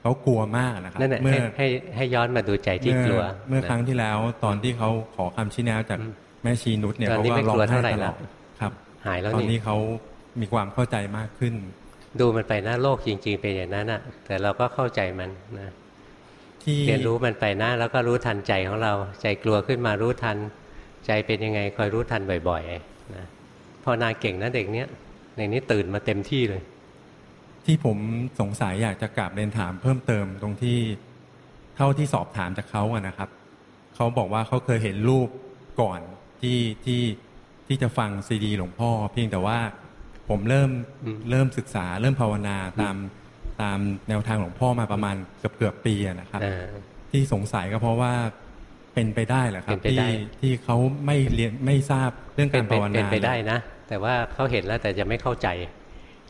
เขากลัวมากนะครับนั่นแหละเมื่อให้ให้ให้ย้อนมาดูใจที่กลัว เมื่อนะครั้งที่แล้วตอนที่เขาขอคำชี้แนะจากอืมแม่ชีนุชเนี่ยตอนเขานี้ก็ไม่ร้อกงลัวไห้เท่าไหร่ตลแล้อวดครับ หายแล้วตอนนี่นี้เขามีความเข้าใจมากขึ้น ดูมันไปนะโลกจริง ๆ เป็นอย่างนั้นนะแต่เราก็เข้าใจมันนะ ที่เรียนรู้มันไปนะแล้วก็รู้ทันใจของเรา ใจกลัวขึ้นมารู้ทัน ใจเป็นยังไงคอยรู้ทันบ่อยๆนะพอนาเก่งนะเด็กเนี้ยในนี้ตื่นมาเต็มที่เลย ที่ผมสงสัยอยากจะกราบเรียนถามเพิ่มเติมตรงที่เท่าที่สอบถามจากเขาอะนะครับเขาบอกว่าเขาเคยเห็นรูปก่อนที่ที่ที่จะฟังซีดีหลวงพ่อ เพียงแต่ว่าผมเริ่มอืมเริ่มศึกษาเริ่มภาวนาตาม ตามแนวทางหลวงพ่อมาประมาณเกือบเกือบๆปีอะนะครับอ่าที่สงสัยก็เพราะว่าเป็นไปได้เหรอครับเป็นไปได้ที่ที่เขาไม่เรียนไม่ทราบเรื่องเป็กานรไปภาวนาเป็นไปได้นะ แต่ว่าเขาเห็นแล้วแต่จะไม่เข้าใจ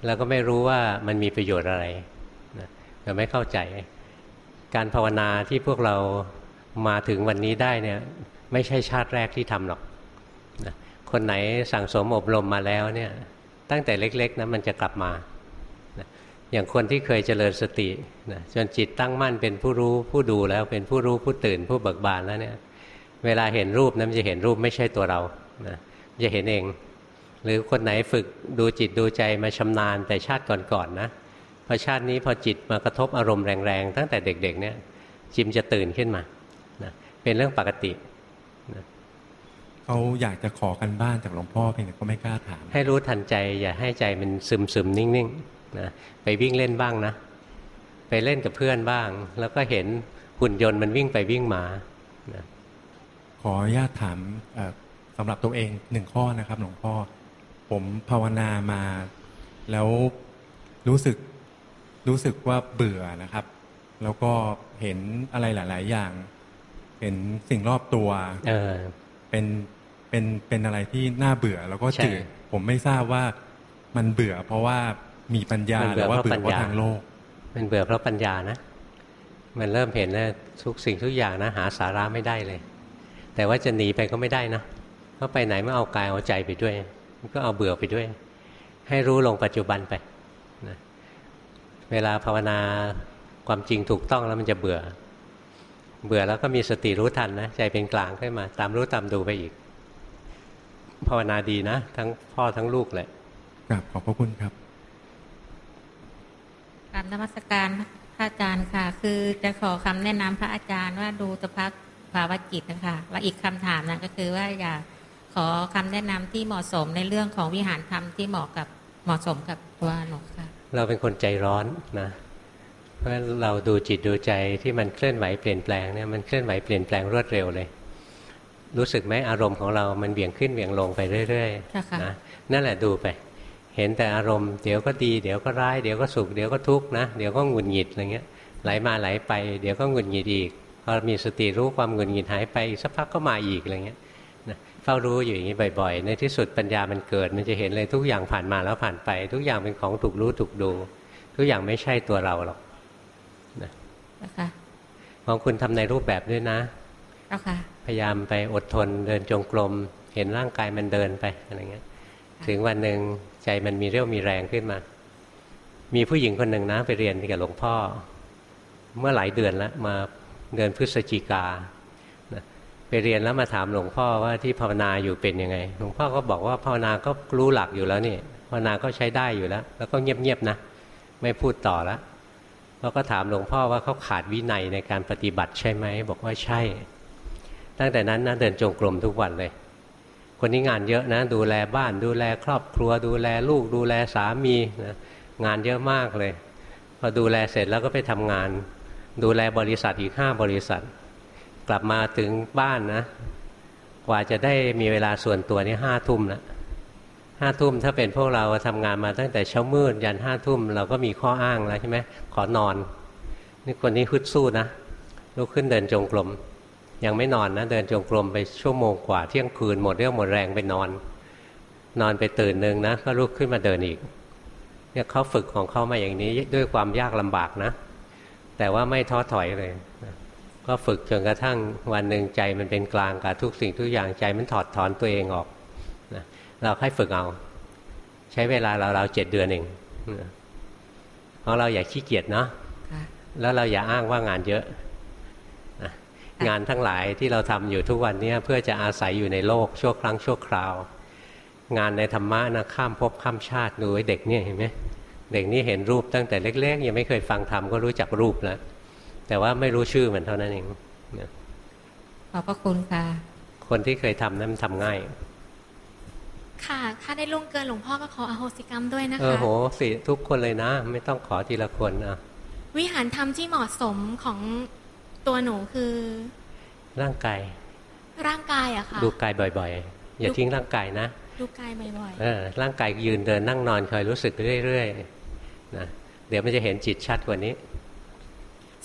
แล้วก็ไม่รู้ว่ามันมีประโยชน์อะไรนะแต่ไม่เข้าใจ การภาวนาที่พวกเรามาถึงวันนี้ได้เนี่ย ไม่ใช่ชาติแรกที่ทำหรอกนะคนไหนสั่งสมอบรมมาแล้วเนี่ย ตั้งแต่เล็ก ๆนะมันจะกลับมานะ อย่างคนที่เคยเจริญสตินะจนจิตตั้งมั่นเป็นผู้รู้ผู้ดูแล้วเป็นผู้รู้ผู้ตื่นผู้เบิกบานแล้วเนี่ย เวลาเห็นรูปนะมันจะเห็นรูปไม่ใช่ตัวเรานะจะเห็นเอง หรือคนไหนฝึกดูจิตดูใจมาชำนาญแต่ชาติก่อนๆนะพอชาตินี้พอจิตมากระทบอารมณ์แรงๆตั้งแต่เด็ก ๆ เนี่ยจิมจะตื่นขึ้นมานะเป็นเรื่องปกติเขาอยากจะขอกันบ้านจากหลวงพ่อเพียงแต่ก็ไม่กล้าถาม ให้รู้ทันใจ อย่าให้ใจมันซึมซึมๆนิ่งๆ นะไปวิ่งเล่นบ้างนะ ไปเล่นกับเพื่อนบ้าง แล้วก็เห็นหุ่นยนต์มันวิ่งไปวิ่งมานะขออนุญาตถามเอ่อสำหรับตัวเองหนึ่งข้อนะครับหลวงพ่อ ผมภาวนามา แล้วรู้สึกรู้สึกว่าเบื่อนะครับ แล้วก็เห็นอะไรหลาย ๆ อย่าง เห็นสิ่งรอบตัวเออเป็นเป็นเป็นอะไรที่น่าเบื่อแล้วก็ใช่จืดผมไม่ทราบว่ามันเบื่อ เพราะว่า มีปัญญามันหเบื่รืออว่าเพราะเบื่อเพราะปัญญาทางโลก มันเบื่อเพราะปัญญานะ มันเริ่มเห็นนะทุกสิ่งทุกอย่างนะหาสาระไม่ได้เลย แต่ว่าจะหนีไปก็ไม่ได้นะเพราะไปไหนไม่เอากายเอาใจไปด้วย มันก็เอาเบื่อไปด้วย ให้รู้ลงปัจจุบันไปนะเวลาภาวนาความจริงถูกต้องแล้วมันจะเบื่อ เบื่อแล้วก็มีสติรู้ทันนะใจเป็นกลางขึ้นมา ตามรู้ตามดูไปอีก ภาวนาดีนะ ทั้งพ่อทั้งลูกแหละครับขอบพระคุณครับ กรารนมัสการพระอาจารย์ค่ะ คือจะขอคำแนะนำพระอาจารย์ว่าดูสภาพภาวะจิตนะคะแล้วอีกคำถามนะก็คือว่าอยากขอคำแนะนำที่เหมาะสมในเรื่องของวิหารธรรมที่เหมาะกับเหมาะสมกับตัวหนูค่ะ เราเป็นคนใจร้อนนะเพราะฉะนั้นเราดูจิตดูใจที่มันเคลื่อนไหวเปลี่ยนแปลงเนี่ยมันเคลื่อนไหวเปลี่ยนแปลงรวดเร็วเลย รู้สึกไหมอารมณ์ของเรามันเบี่ยงขึ้นเบี่ยงลงไปเรื่อยค่ะค่ะๆนะนั่นแหละดูไป เห็นแต่อารมณ์เดี๋ยวก็ดีเดี๋ยวก็ร้ายเดี๋ยวก็สุขเดี๋ยวก็ทุกข์นะเดี๋ยวก็หงุดหงิดอะไรเงี้ยไหลมาไหลไป เดี๋ยวก็หงุดหงิดอีกพอมีสติรู้ความหงุดหงิดหายไปอีกสักพักก็มาอีกอะไรเงี้ยนะเฝ้ารู้อยู่อย่างนี้บ่อยๆ ในที่สุดปัญญามันเกิด มันจะเห็นเลยทุกอย่างผ่านมาแล้วผ่านไป ทุกอย่างเป็นของถูกรู้ถูกดู ทุกอย่างไม่ใช่ตัวเราหรอกนะคะของคุณทำในรูปแบบด้วยนะเจ้าค่ะพยายามไปอดทนเดินจงกรมเห็นร่างกายมันเดินไปอะไรเงี้ยถึงวันหนึ่ง ใจมันมีเรี่ยวมีแรงขึ้นมา มีผู้หญิงคนหนึ่งนะไปเรียนกับหลวงพ่อ เมื่อหลายเดือนแล้วมาเดือนพฤศจิกาไปเรียนแล้วมาถามหลวงพ่อว่าที่ภาวนาอยู่เป็นยังไง หลวงพ่อก็บอกว่าภาวนาก็รู้หลักอยู่แล้วนี่ภาวนาก็ใช้ได้อยู่แล้ว แล้วก็เงียบๆนะไม่พูดต่อแล้วแล้วก็ถามหลวงพ่อว่าเขาขาดวินัยในการปฏิบัติใช่ไหมบอกว่าใช่ ตั้งแต่นั้นนะเดินจงกรมทุกวันเลย คนนี้งานเยอะนะ ดูแลบ้าน ดูแลครอบครัว ดูแลลูก ดูแลสามีนะงานเยอะมากเลย พอดูแลเสร็จแล้วก็ไปทำงาน ดูแลบริษัทอีกห้าบริษัท กลับมาถึงบ้านนะ กว่าจะได้มีเวลาส่วนตัวนี่ห้าทุ่มแล้วห้าทุ่มถ้าเป็นพวกเราทำงานมาตั้งแต่เช้ามืดยันห้าทุ่มเราก็มีข้ออ้างแล้วใช่ไหมขอนอน นี่คนนี้ฮึดสู้นะลุกขึ้นเดินจงกรม ยังไม่นอนนะเดินจงกรมไปชั่วโมงกว่าเที่ยงคืนหมดเรี่ยวหมดแรงไปนอน นอนไปตื่นหนึ่งนะก็ลุกขึ้นมาเดินอีกเนี่ยเขาฝึกของเขามาอย่างนี้ด้วยความยากลำบากนะ แต่ว่าไม่ท้อถอยเลยนะก็ฝึกจนกระทั่งวันหนึ่งใจมันเป็นกลางกับทุกสิ่งทุกอย่างใจมันถอดถอนตัวเองออกนะเราค่อยฝึกเอา ใช้เวลาเราเราเจ็ดเดือนเองนะเพราะเราอย่าขี้เกียจเนาะค่ะแล้วเราอย่าอ้างว่างานเยอะนะ งานทั้งหลายที่เราทำอยู่ทุกวันเนี้เพื่อจะอาศัยอยู่ในโลกชั่วครั้งชั่วคราว งานในธรรมะนะข้ามภพข้ามชาติดูไอ้เด็กเนี่ยเห็นไหมเด็กนี่เห็นรูปตั้งแต่เล็ก ๆ ยังไม่เคยฟังธรรมก็รู้จักรูปแล้วแต่ว่าไม่รู้ชื่อมันเท่านั้นเองนะขอบพระคุณค่ะ คนที่เคยทำนั้นมันทำง่าย ค่ะ ถ้าได้ล่วงเกินหลวงพ่อก็ขออโหสิกรรมด้วยนะเออคะโหสิทุกคนเลยนะ ไม่ต้องขอทีละคนอะ วิหารธรรมที่เหมาะสมของ ตัวหนูคือ ร่างกาย ร่างกายอะค่ะ ดูกายบ่อย ๆ อย่าทิ้งร่างกายนะดูกายบ่อยเออร่างกายยืนเดินนั่งนอนคอยรู้สึกเรื่อยๆนะเดี๋ยวมันจะเห็นจิตชัดกว่านี้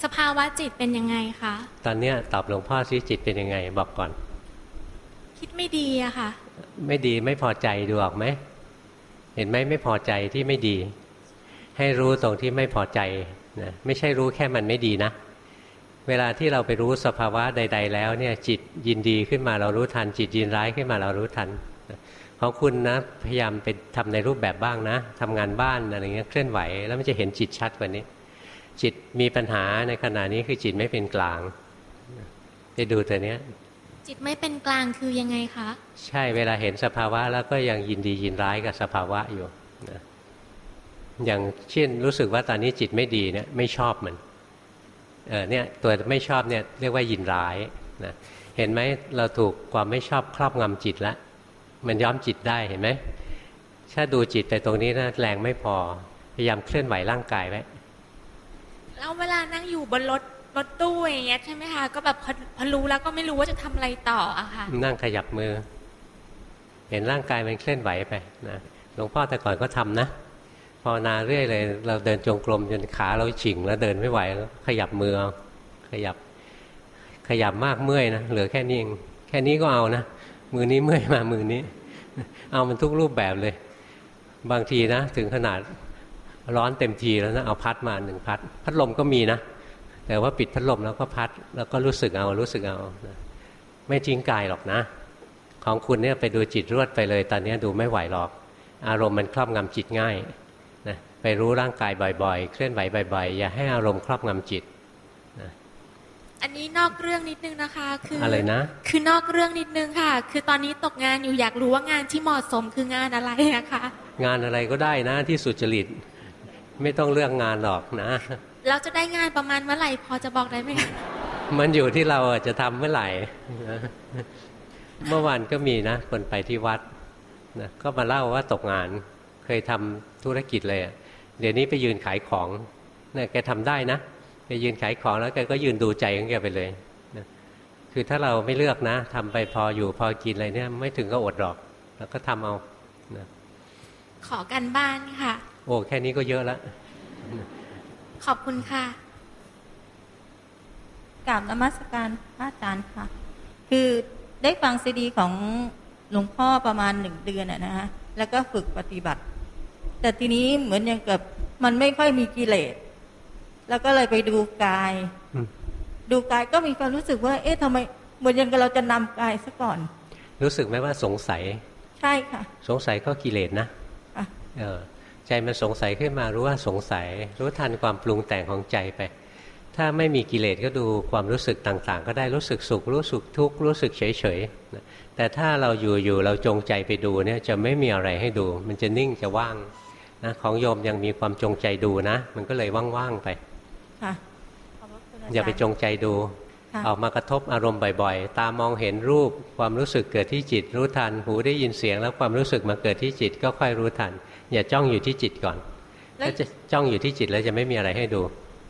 สภาวะจิตเป็นยังไงคะตอนเนี้ยตอบหลวงพ่อซิจิตเป็นยังไงบอกก่อน คิดไม่ดีอะค่ะ ไม่ดีไม่พอใจดูออกไหมเห็นไหมไม่พอใจที่ไม่ดี ให้รู้ตรงที่ไม่พอใจนะไม่ใช่รู้แค่มันไม่ดีนะ เวลาที่เราไปรู้สภาวะใด ๆ แล้วเนี่ยจิตยินดีขึ้นมาเรารู้ทัน จิตยินร้ายขึ้นมาเรารู้ทันของคุณนะพยายามไปทำในรูปแบบบ้างนะทำงานบ้านอะไรเงี้ยเคลื่อนไหว แล้วมันจะเห็นจิตชัดกว่านี้ จิตมีปัญหาในขณะนี้คือจิตไม่เป็นกลางไปดูตัวเนี้ย จิตไม่เป็นกลางคือยังไงคะใช่เวลาเห็นสภาวะแล้วก็ยังยินดียินร้ายกับสภาวะอยู่นะอย่างเช่นรู้สึกว่าตอนนี้จิตไม่ดีเนี่ยไม่ชอบมัน เออเนี่ยตัวไม่ชอบเนี่ยเรียกว่ายินร้ายนะเห็นไหมเราถูกความไม่ชอบครอบงำจิตแล้วมันย้อมจิตได้เห็นไหมถ้าดูจิตไปตรงนี้นะแรงไม่พอพยายามเคลื่อนไหวร่างกายไว้แล้วเวลานั่งอยู่บนรถรถตู้อย่างเงี้ยใช่ไหมคะก็แบบพอพอรู้แล้วก็ไม่รู้ว่าจะทำอะไรต่ออะค่ะนั่งขยับมือ เห็นร่างกายมันเคลื่อนไหวไปนะหลวงพ่อแต่ก่อนก็ทำนะภาวนาเรื่อยเลย เราเดินจงกรมจนขาเราฉิงแล้วเดินไม่ไหวแล้วขยับมือเอาขยับขยับมากเมื่อยนะเหลือแค่นี้เองแค่นี้ก็เอานะมือนี้เมื่อยมามือนี้ เอามันทุกรูปแบบเลย บางทีนะ ถึงขนาดร้อนเต็มทีแล้วนะเอาพัดมาหนึ่งพัด พัดลมก็มีนะ แต่ว่าปิดพัดลมแล้วก็พัด แล้วก็รู้สึกเอารู้สึกเอานะไม่ทิ้งกายหรอกนะ ของคุณเนี่ยไปดูจิตรวดไปเลย ตอนนี้ดูไม่ไหวหรอก อารมณ์มันครอบงำจิตง่าย ไปรู้ร่างกายบ่อยๆ เคลื่อนไหวบ่อยๆ อย่าให้อารมณ์ครอบงำจิต อันนี้นอกเรื่องนิดนึงนะคะ คืออะไรนะ คือนอกเรื่องนิดนึงค่ะ คือตอนนี้ตกงานอยู่อยากรู้ว่างานที่เหมาะสมคืองานอะไรนะคะ งานอะไรก็ได้นะที่สุจริต ไม่ต้องเรื่องงานหรอกนะ เราจะได้งานประมาณเมื่อไหร่พอจะบอกได้ไหมคะมันอยู่ที่เราจะทำเมื่อไหร่นะเมื่อวานก็มีนะ คนไปที่วัดนะก็มาเล่าว่าตกงาน เคยทำธุรกิจเลยอะ เดี๋ยวนี้ไปยืนขายของเนี่ยแกทำได้นะไปยืนขายของแล้วแกก็ยืนดูใจของแกไปเลยนะคือถ้าเราไม่เลือกนะทำไปพออยู่พอกินอะไรเนี่ย ไม่ถึงก็อดหรอก แล้วก็ทำเอานะขอกันบ้านค่ะ โอ้แค่นี้ก็เยอะแล้วขอบคุณค่ะกราบนมัสการพระอาจารย์ค่ะ คือได้ฟังซีดีของหลวงพ่อประมาณหนึ่งเดือนอะนะฮะแล้วก็ฝึกปฏิบัติ แต่ทีนี้เหมือนอย่างกับมันไม่ค่อยมีกิเลส แล้วก็เลยไปดูกายอืมดูกายก็มีความรู้สึกว่า เอ๊ะทำไม เหมือนอย่างกับเราจะนำกายซะก่อน รู้สึกไหมว่าสงสัย ใช่ค่ะ สงสัยก็กิเลสนะอะเออใจมันสงสัยขึ้นมารู้ว่าสงสัย รู้ทันความปรุงแต่งของใจไป ถ้าไม่มีกิเลสก็ดูความรู้สึกต่างๆ ก็ได้รู้สึกสุข รู้สึกทุกข์รู้สึกเฉยๆนะแต่ถ้าเราอยู่ๆเราจงใจไปดูเนี่ยจะไม่มีอะไรให้ดู มันจะนิ่งจะว่าง นะของโยมยังมีความจงใจดูนะ มันก็เลยว่างๆไปค่ะขอบพระคุณรย์อย่าไปจงใจดูค่ะออกมากระทบอารมณ์บ่อยๆ ตามองเห็นรูปความรู้สึกเกิดที่จิตรู้ทัน หูได้ยินเสียงแล้วความรู้สึกมาเกิดที่จิตก็ค่อยรู้ทัน อย่าจ้องอยู่ที่จิตก่อน แล้วถ้าจะจ้องอยู่ที่จิตแล้วจะไม่มีอะไรให้ดู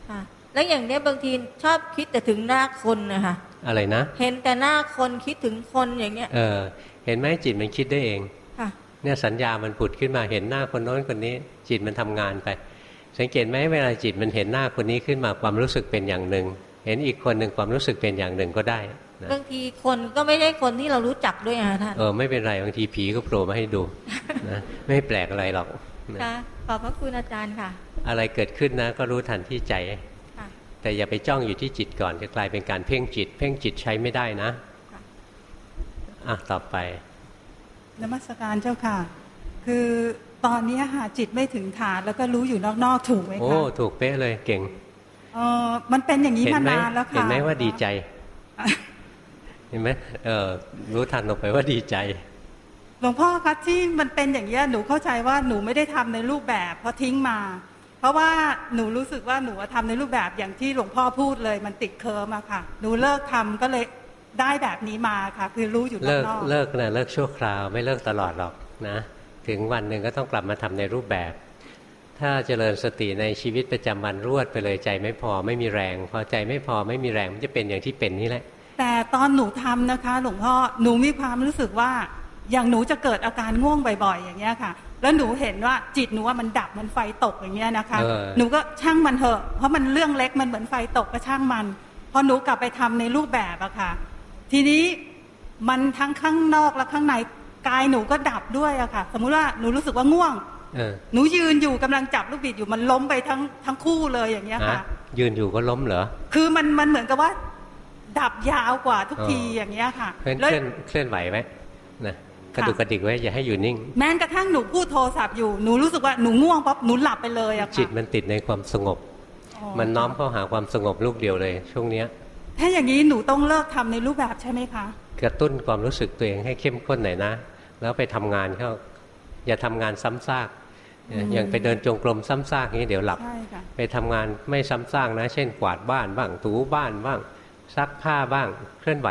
ค่ะแล้วอย่างเนี้ยบางทีชอบคิดแต่ถึงหน้าคนนะคะอะไรนะ เห็นแต่หน้าคนคิดถึงคนอย่างเงี้ย เออ เห็นไหมจิตมันคิดได้เองค่ะ เนี่ยสัญญามันผุดขึ้นมาเห็นหน้าคนโน้นคนนี้ จิตมันทำงานไป สังเกตไหมเวลาจิตมันเห็นหน้าคนนี้ขึ้นมาความรู้สึกเป็นอย่างหนึ่ง เห็นอีกคนหนึ่งความรู้สึกเป็นอย่างหนึ่งก็ได้นะบางทีคนก็ไม่ใช่คนที่เรารู้จักด้วยอะท่านเออไม่เป็นไรบางทีผีก็โผล่มาให้ดูนะไม่แปลกอะไรหรอกนะค่ะขอบพระคุณอาจารย์ค่ะ อะไรเกิดขึ้นนะก็รู้ทันที่ใจค่ะแต่อย่าไปจ้องอยู่ที่จิตก่อนจะกลายเป็นการเพ่งจิต เพ่งจิตใช้ไม่ได้นะค่ะอะต่อไป นมัสการเจ้าค่ะ คือตอนนี้หาจิตไม่ถึงฐานแล้วก็รู้อยู่นอกๆถูกไหมโอ้คะถูกเป๊ะเลยเก่งเออมันเป็นอย่างนี้เห็มานไหมนานแล้วค่ะเห็นไหมว่าดีใจ เห็นไหมเออรู้ทันลงไปว่าดีใจหลวงพ่อคะที่มันเป็นอย่างเนี้ยหนูเข้าใจว่าหนูไม่ได้ทำในรูปแบบเพราะทิ้งมา เพราะว่าหนูรู้สึกว่าหนูทำในรูปแบบอย่างที่หลวงพ่อพูดเลย มันติดเคลิ้มอะค่ะ หนูเลิกทำก็เลย ได้แบบนี้มาค่ะ คือรู้อยู่เลิกนอกๆเลิกนะเลิกชั่วคราวไม่เลิกตลอดหรอกนะ ถึงวันหนึ่งก็ต้องกลับมาทำในรูปแบบ ถ้าเจริญสติในชีวิตประจำวันรวดไปเลยใจไม่พอไม่มีแรง พอใจไม่พอไม่มีแรงมันจะเป็นอย่างที่เป็นนี่แหละ แต่ตอนหนูทำนะคะ หลวงพ่อหนูมีความรู้สึกว่าอย่างหนูจะเกิดอาการง่วงบ่อยๆ อย่างเงี้ยค่ะ แล้วหนูเห็นว่าจิตหนูว่ามันดับมันไฟตกอย่างเงี้ยนะคะเออหนูก็ช่างมันเถอะ เพราะมันเรื่องเล็กมันเหมือนไฟตกก็ช่างมัน พอหนูกลับไปทำในรูปแบบอะค่ะ ทีนี้มันทั้งข้างนอกและข้างในกายหนูก็ดับด้วยอะค่ะ สมมุติว่าหนูรู้สึกว่าง่วงเออหนูยืนอยู่กำลังจับลูกบิดอยู่มันล้มไปทั้งทั้งคู่เลยอย่างเงี้ยฮะค่ะ ยืนอยู่ก็ล้มเหรอคือมันมันเหมือนกับว่า ดับยาวกว่าทุกอ๋อทีอย่างเงี้ยค่ะเคลื่อนแล้วเคลื่อนเคลื่อนไหวไหมนะกระดุกกระดิกไว้อย่าให้อยู่นิ่ง แม้กระทั่งหนูพูดโทรศัพท์อยู่หนูรู้สึกว่าหนูง่วงปั๊บหนูหลับไปเลยอะจิตค่ะมันติดในความสงบอ๋อมันน้อมเข้าหาความสงบลูกเดียวเลย ช่วงเนี้ย ถ้าอย่างนี้หนูต้องเลิกทำในรูปแบบใช่ไหมคะ กระตุ้นความรู้สึกตัวเองให้เข้มข้นหน่อยนะ แล้วไปทำงานเข้าอย่าทำงานซ้ำซากอืมอย่างไปเดินจงกรมซ้ำซากนี้เดี๋ยวหลับใช่ค่ะไปทำงานไม่ซ้ำซากนะ เช่นกวาดบ้านบ้างถูบ้านบ้างซักผ้าบ้างเคลื่อนไหว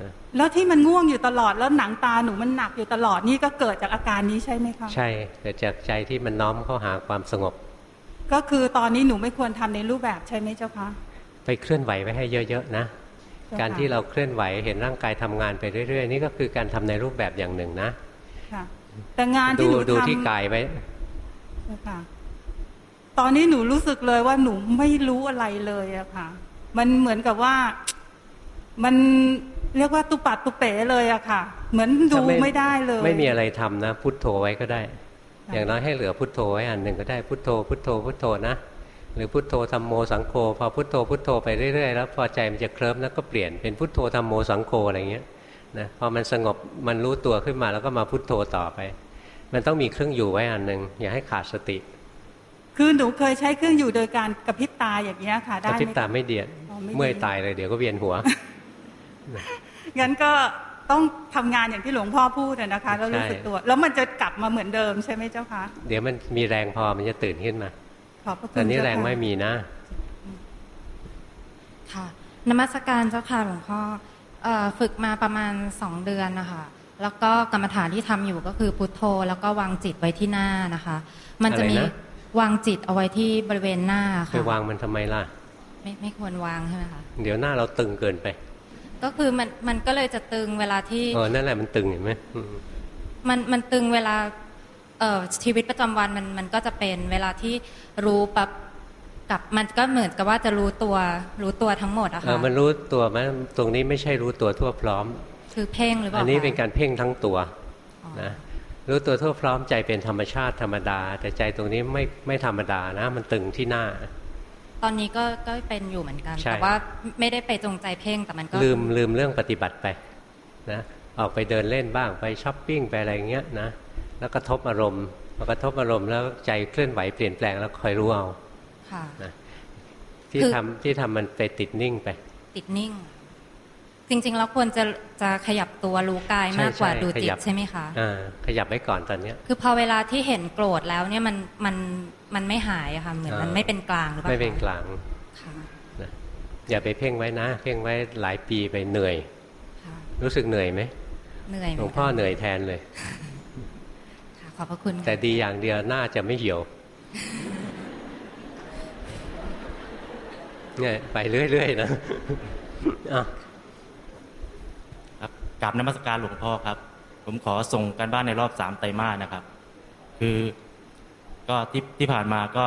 นะแล้วที่มันง่วงอยู่ตลอดแล้วหนังตาหนูมันหนักอยู่ตลอดนี่ก็เกิดจากอาการนี้ใช่ไหมคะใช่เกิดจากใจที่มันน้อมเข้าหาความสงบ ก็คือตอนนี้หนูไม่ควรทำในรูปแบบใช่ไหมเจ้าคะ ไปเคลื่อนไหวไว้ให้เยอะๆนะเจ้าค่ะการที่เราเคลื่อนไหวเห็นร่างกายทำงานไปเรื่อย ๆ นี่ก็คือการทำในรูปแบบอย่างหนึ่งนะค่ะแต่งานดูที่หนูดูทำที่กายไว้เจ้าค่ะตอนนี้หนูรู้สึกเลยว่าหนูไม่รู้อะไรเลยอะค่ะ มันเหมือนกับว่ามันเรียกว่าตุปัดตุเป๋เลยอะค่ะ เหมือนดูถ้าไม่ได้เลย ไม่มีอะไรทำนะ พุทโธไว้ก็ได้ค่ะอย่างน้อยให้เหลือพุทโธไว้อันหนึ่งก็ได้พุทโธพุทโธพุทโธนะ หรือพุทโธธรรมโมสังโฆพอพุทโธพุทโธไปเรื่อยๆแล้วพอใจมันจะเคลิ้มแล้วก็เปลี่ยนเป็นพุทโธธรรมโมสังโฆอะไรเงี้ยนะพอมันสงบมันรู้ตัวขึ้นมาแล้วก็มาพุทโธต่อไป มันต้องมีเครื่องอยู่ไว้อันหนึ่งอย่าให้ขาดสติ คือหนูเคยใช้เครื่องอยู่โดยการกระพริบตาอย่างเงี้ยค่ะกได้ระไหพริบมตาคะไม่เดียดอ๋อไม่ดีเมื่อยตายเลยเดี๋ยวก็เวียนหัวงั้นก็ต้องทำงานอย่างที่หลวงพ่อพูดอะนะคะแล้วรู้สึกใช่ตัว แล้วมันจะกลับมาเหมือนเดิมใช่ไหมเจ้าคะเดี๋ยวมันมีแรงพอมันจะตื่นขึ้นมา ขอบพระคุณแต่นี้เจ้าแรงค่ะไม่มีนะ ค่ะนมัสการเจ้าค่ะหลวงพ่อเอ่อฝึกมาประมาณสองเดือนนะคะแล้วก็กรรมฐานที่ทำอยู่ก็คือพุทโธ แล้วก็วางจิตไว้ที่หน้านะคะ มันจะมีอะไรนะวางจิตเอาไว้ที่บริเวณหน้าไปค่ะวางมันทำไมล่ะ ไม่ไม่ควรวางใช่ไหมคะเดี๋ยวหน้าเราตึงเกินไป ก็คือมันมันก็เลยจะตึงเวลาที่เออนั่นแหละมันตึงเห็นไหมอืมมันมันตึงเวลา เอ่อชีวิตประจำวันมันมันก็จะเป็นเวลาที่รู้ปั๊บกับมันก็เหมือนกับว่าจะรู้ตัวรู้ตัวทั้งหมดอะเอค่ะอมันรู้ตัวไหมตรงนี้ไม่ใช่รู้ตัวทั่วพร้อม คือเพ่งหรือเปล่าอันนี้คะเป็นการเพ่งทั้งตัวอ๋อนะรู้ตัวทั่วพร้อมใจเป็นธรรมชาติธรรมดา แต่ใจตรงนี้ไม่ไม่ธรรมดานะ มันตึงที่หน้า ตอนนี้ก็ก็เป็นอยู่เหมือนกันใช่แต่ว่าไม่ได้ไปจงใจเพ่งแต่มันก็ลืมลืมเรื่องปฏิบัติไปนะออกไปเดินเล่นบ้างไปช้อปปิ้งไปอะไรเงี้ยนะ แล้วกระทบอารมณ์พอกระทบอารมณ์แล้วใจเคลื่อนไหวเปลี่ยนแปลงแล้วคอยรู้เอาค่ะนะที่คือทำที่ทำมันไปติดนิ่งไป ติดนิ่ง จริงๆแล้วควรจะจะขยับตัวรู้กายมากกว่าใช่ดูขจิตยับใช่ไหมคะอ่าขยับไว้ก่อนตอนเนี้ย คือพอเวลาที่เห็นโกรธแล้วเนี่ยมันมันมันไม่หายอะค่ะเหมือนมันอ่าไม่เป็นกลางหรือเปล่าไม่เป็นคะกลางค่ะนะอย่าไปเพ่งไว้นะ เพ่งไว้หลายปีไปเหนื่อยค่ะรู้สึกเหนื่อยไหมเหนื่อยหลวงพ่อเหนื่อยแทนเลยค่ะข อบพระคุณค่ะแต่ดีอย่างเดียวหน้าจะไม่เหี่ยวเนี่ยไปเรื่อยๆนะอะครับกราบนมัสการหลวงพ่อครับ ผมขอส่งการบ้านในรอบสามไตรมาสนะครับ คือก็ที่ที่ผ่านมาก็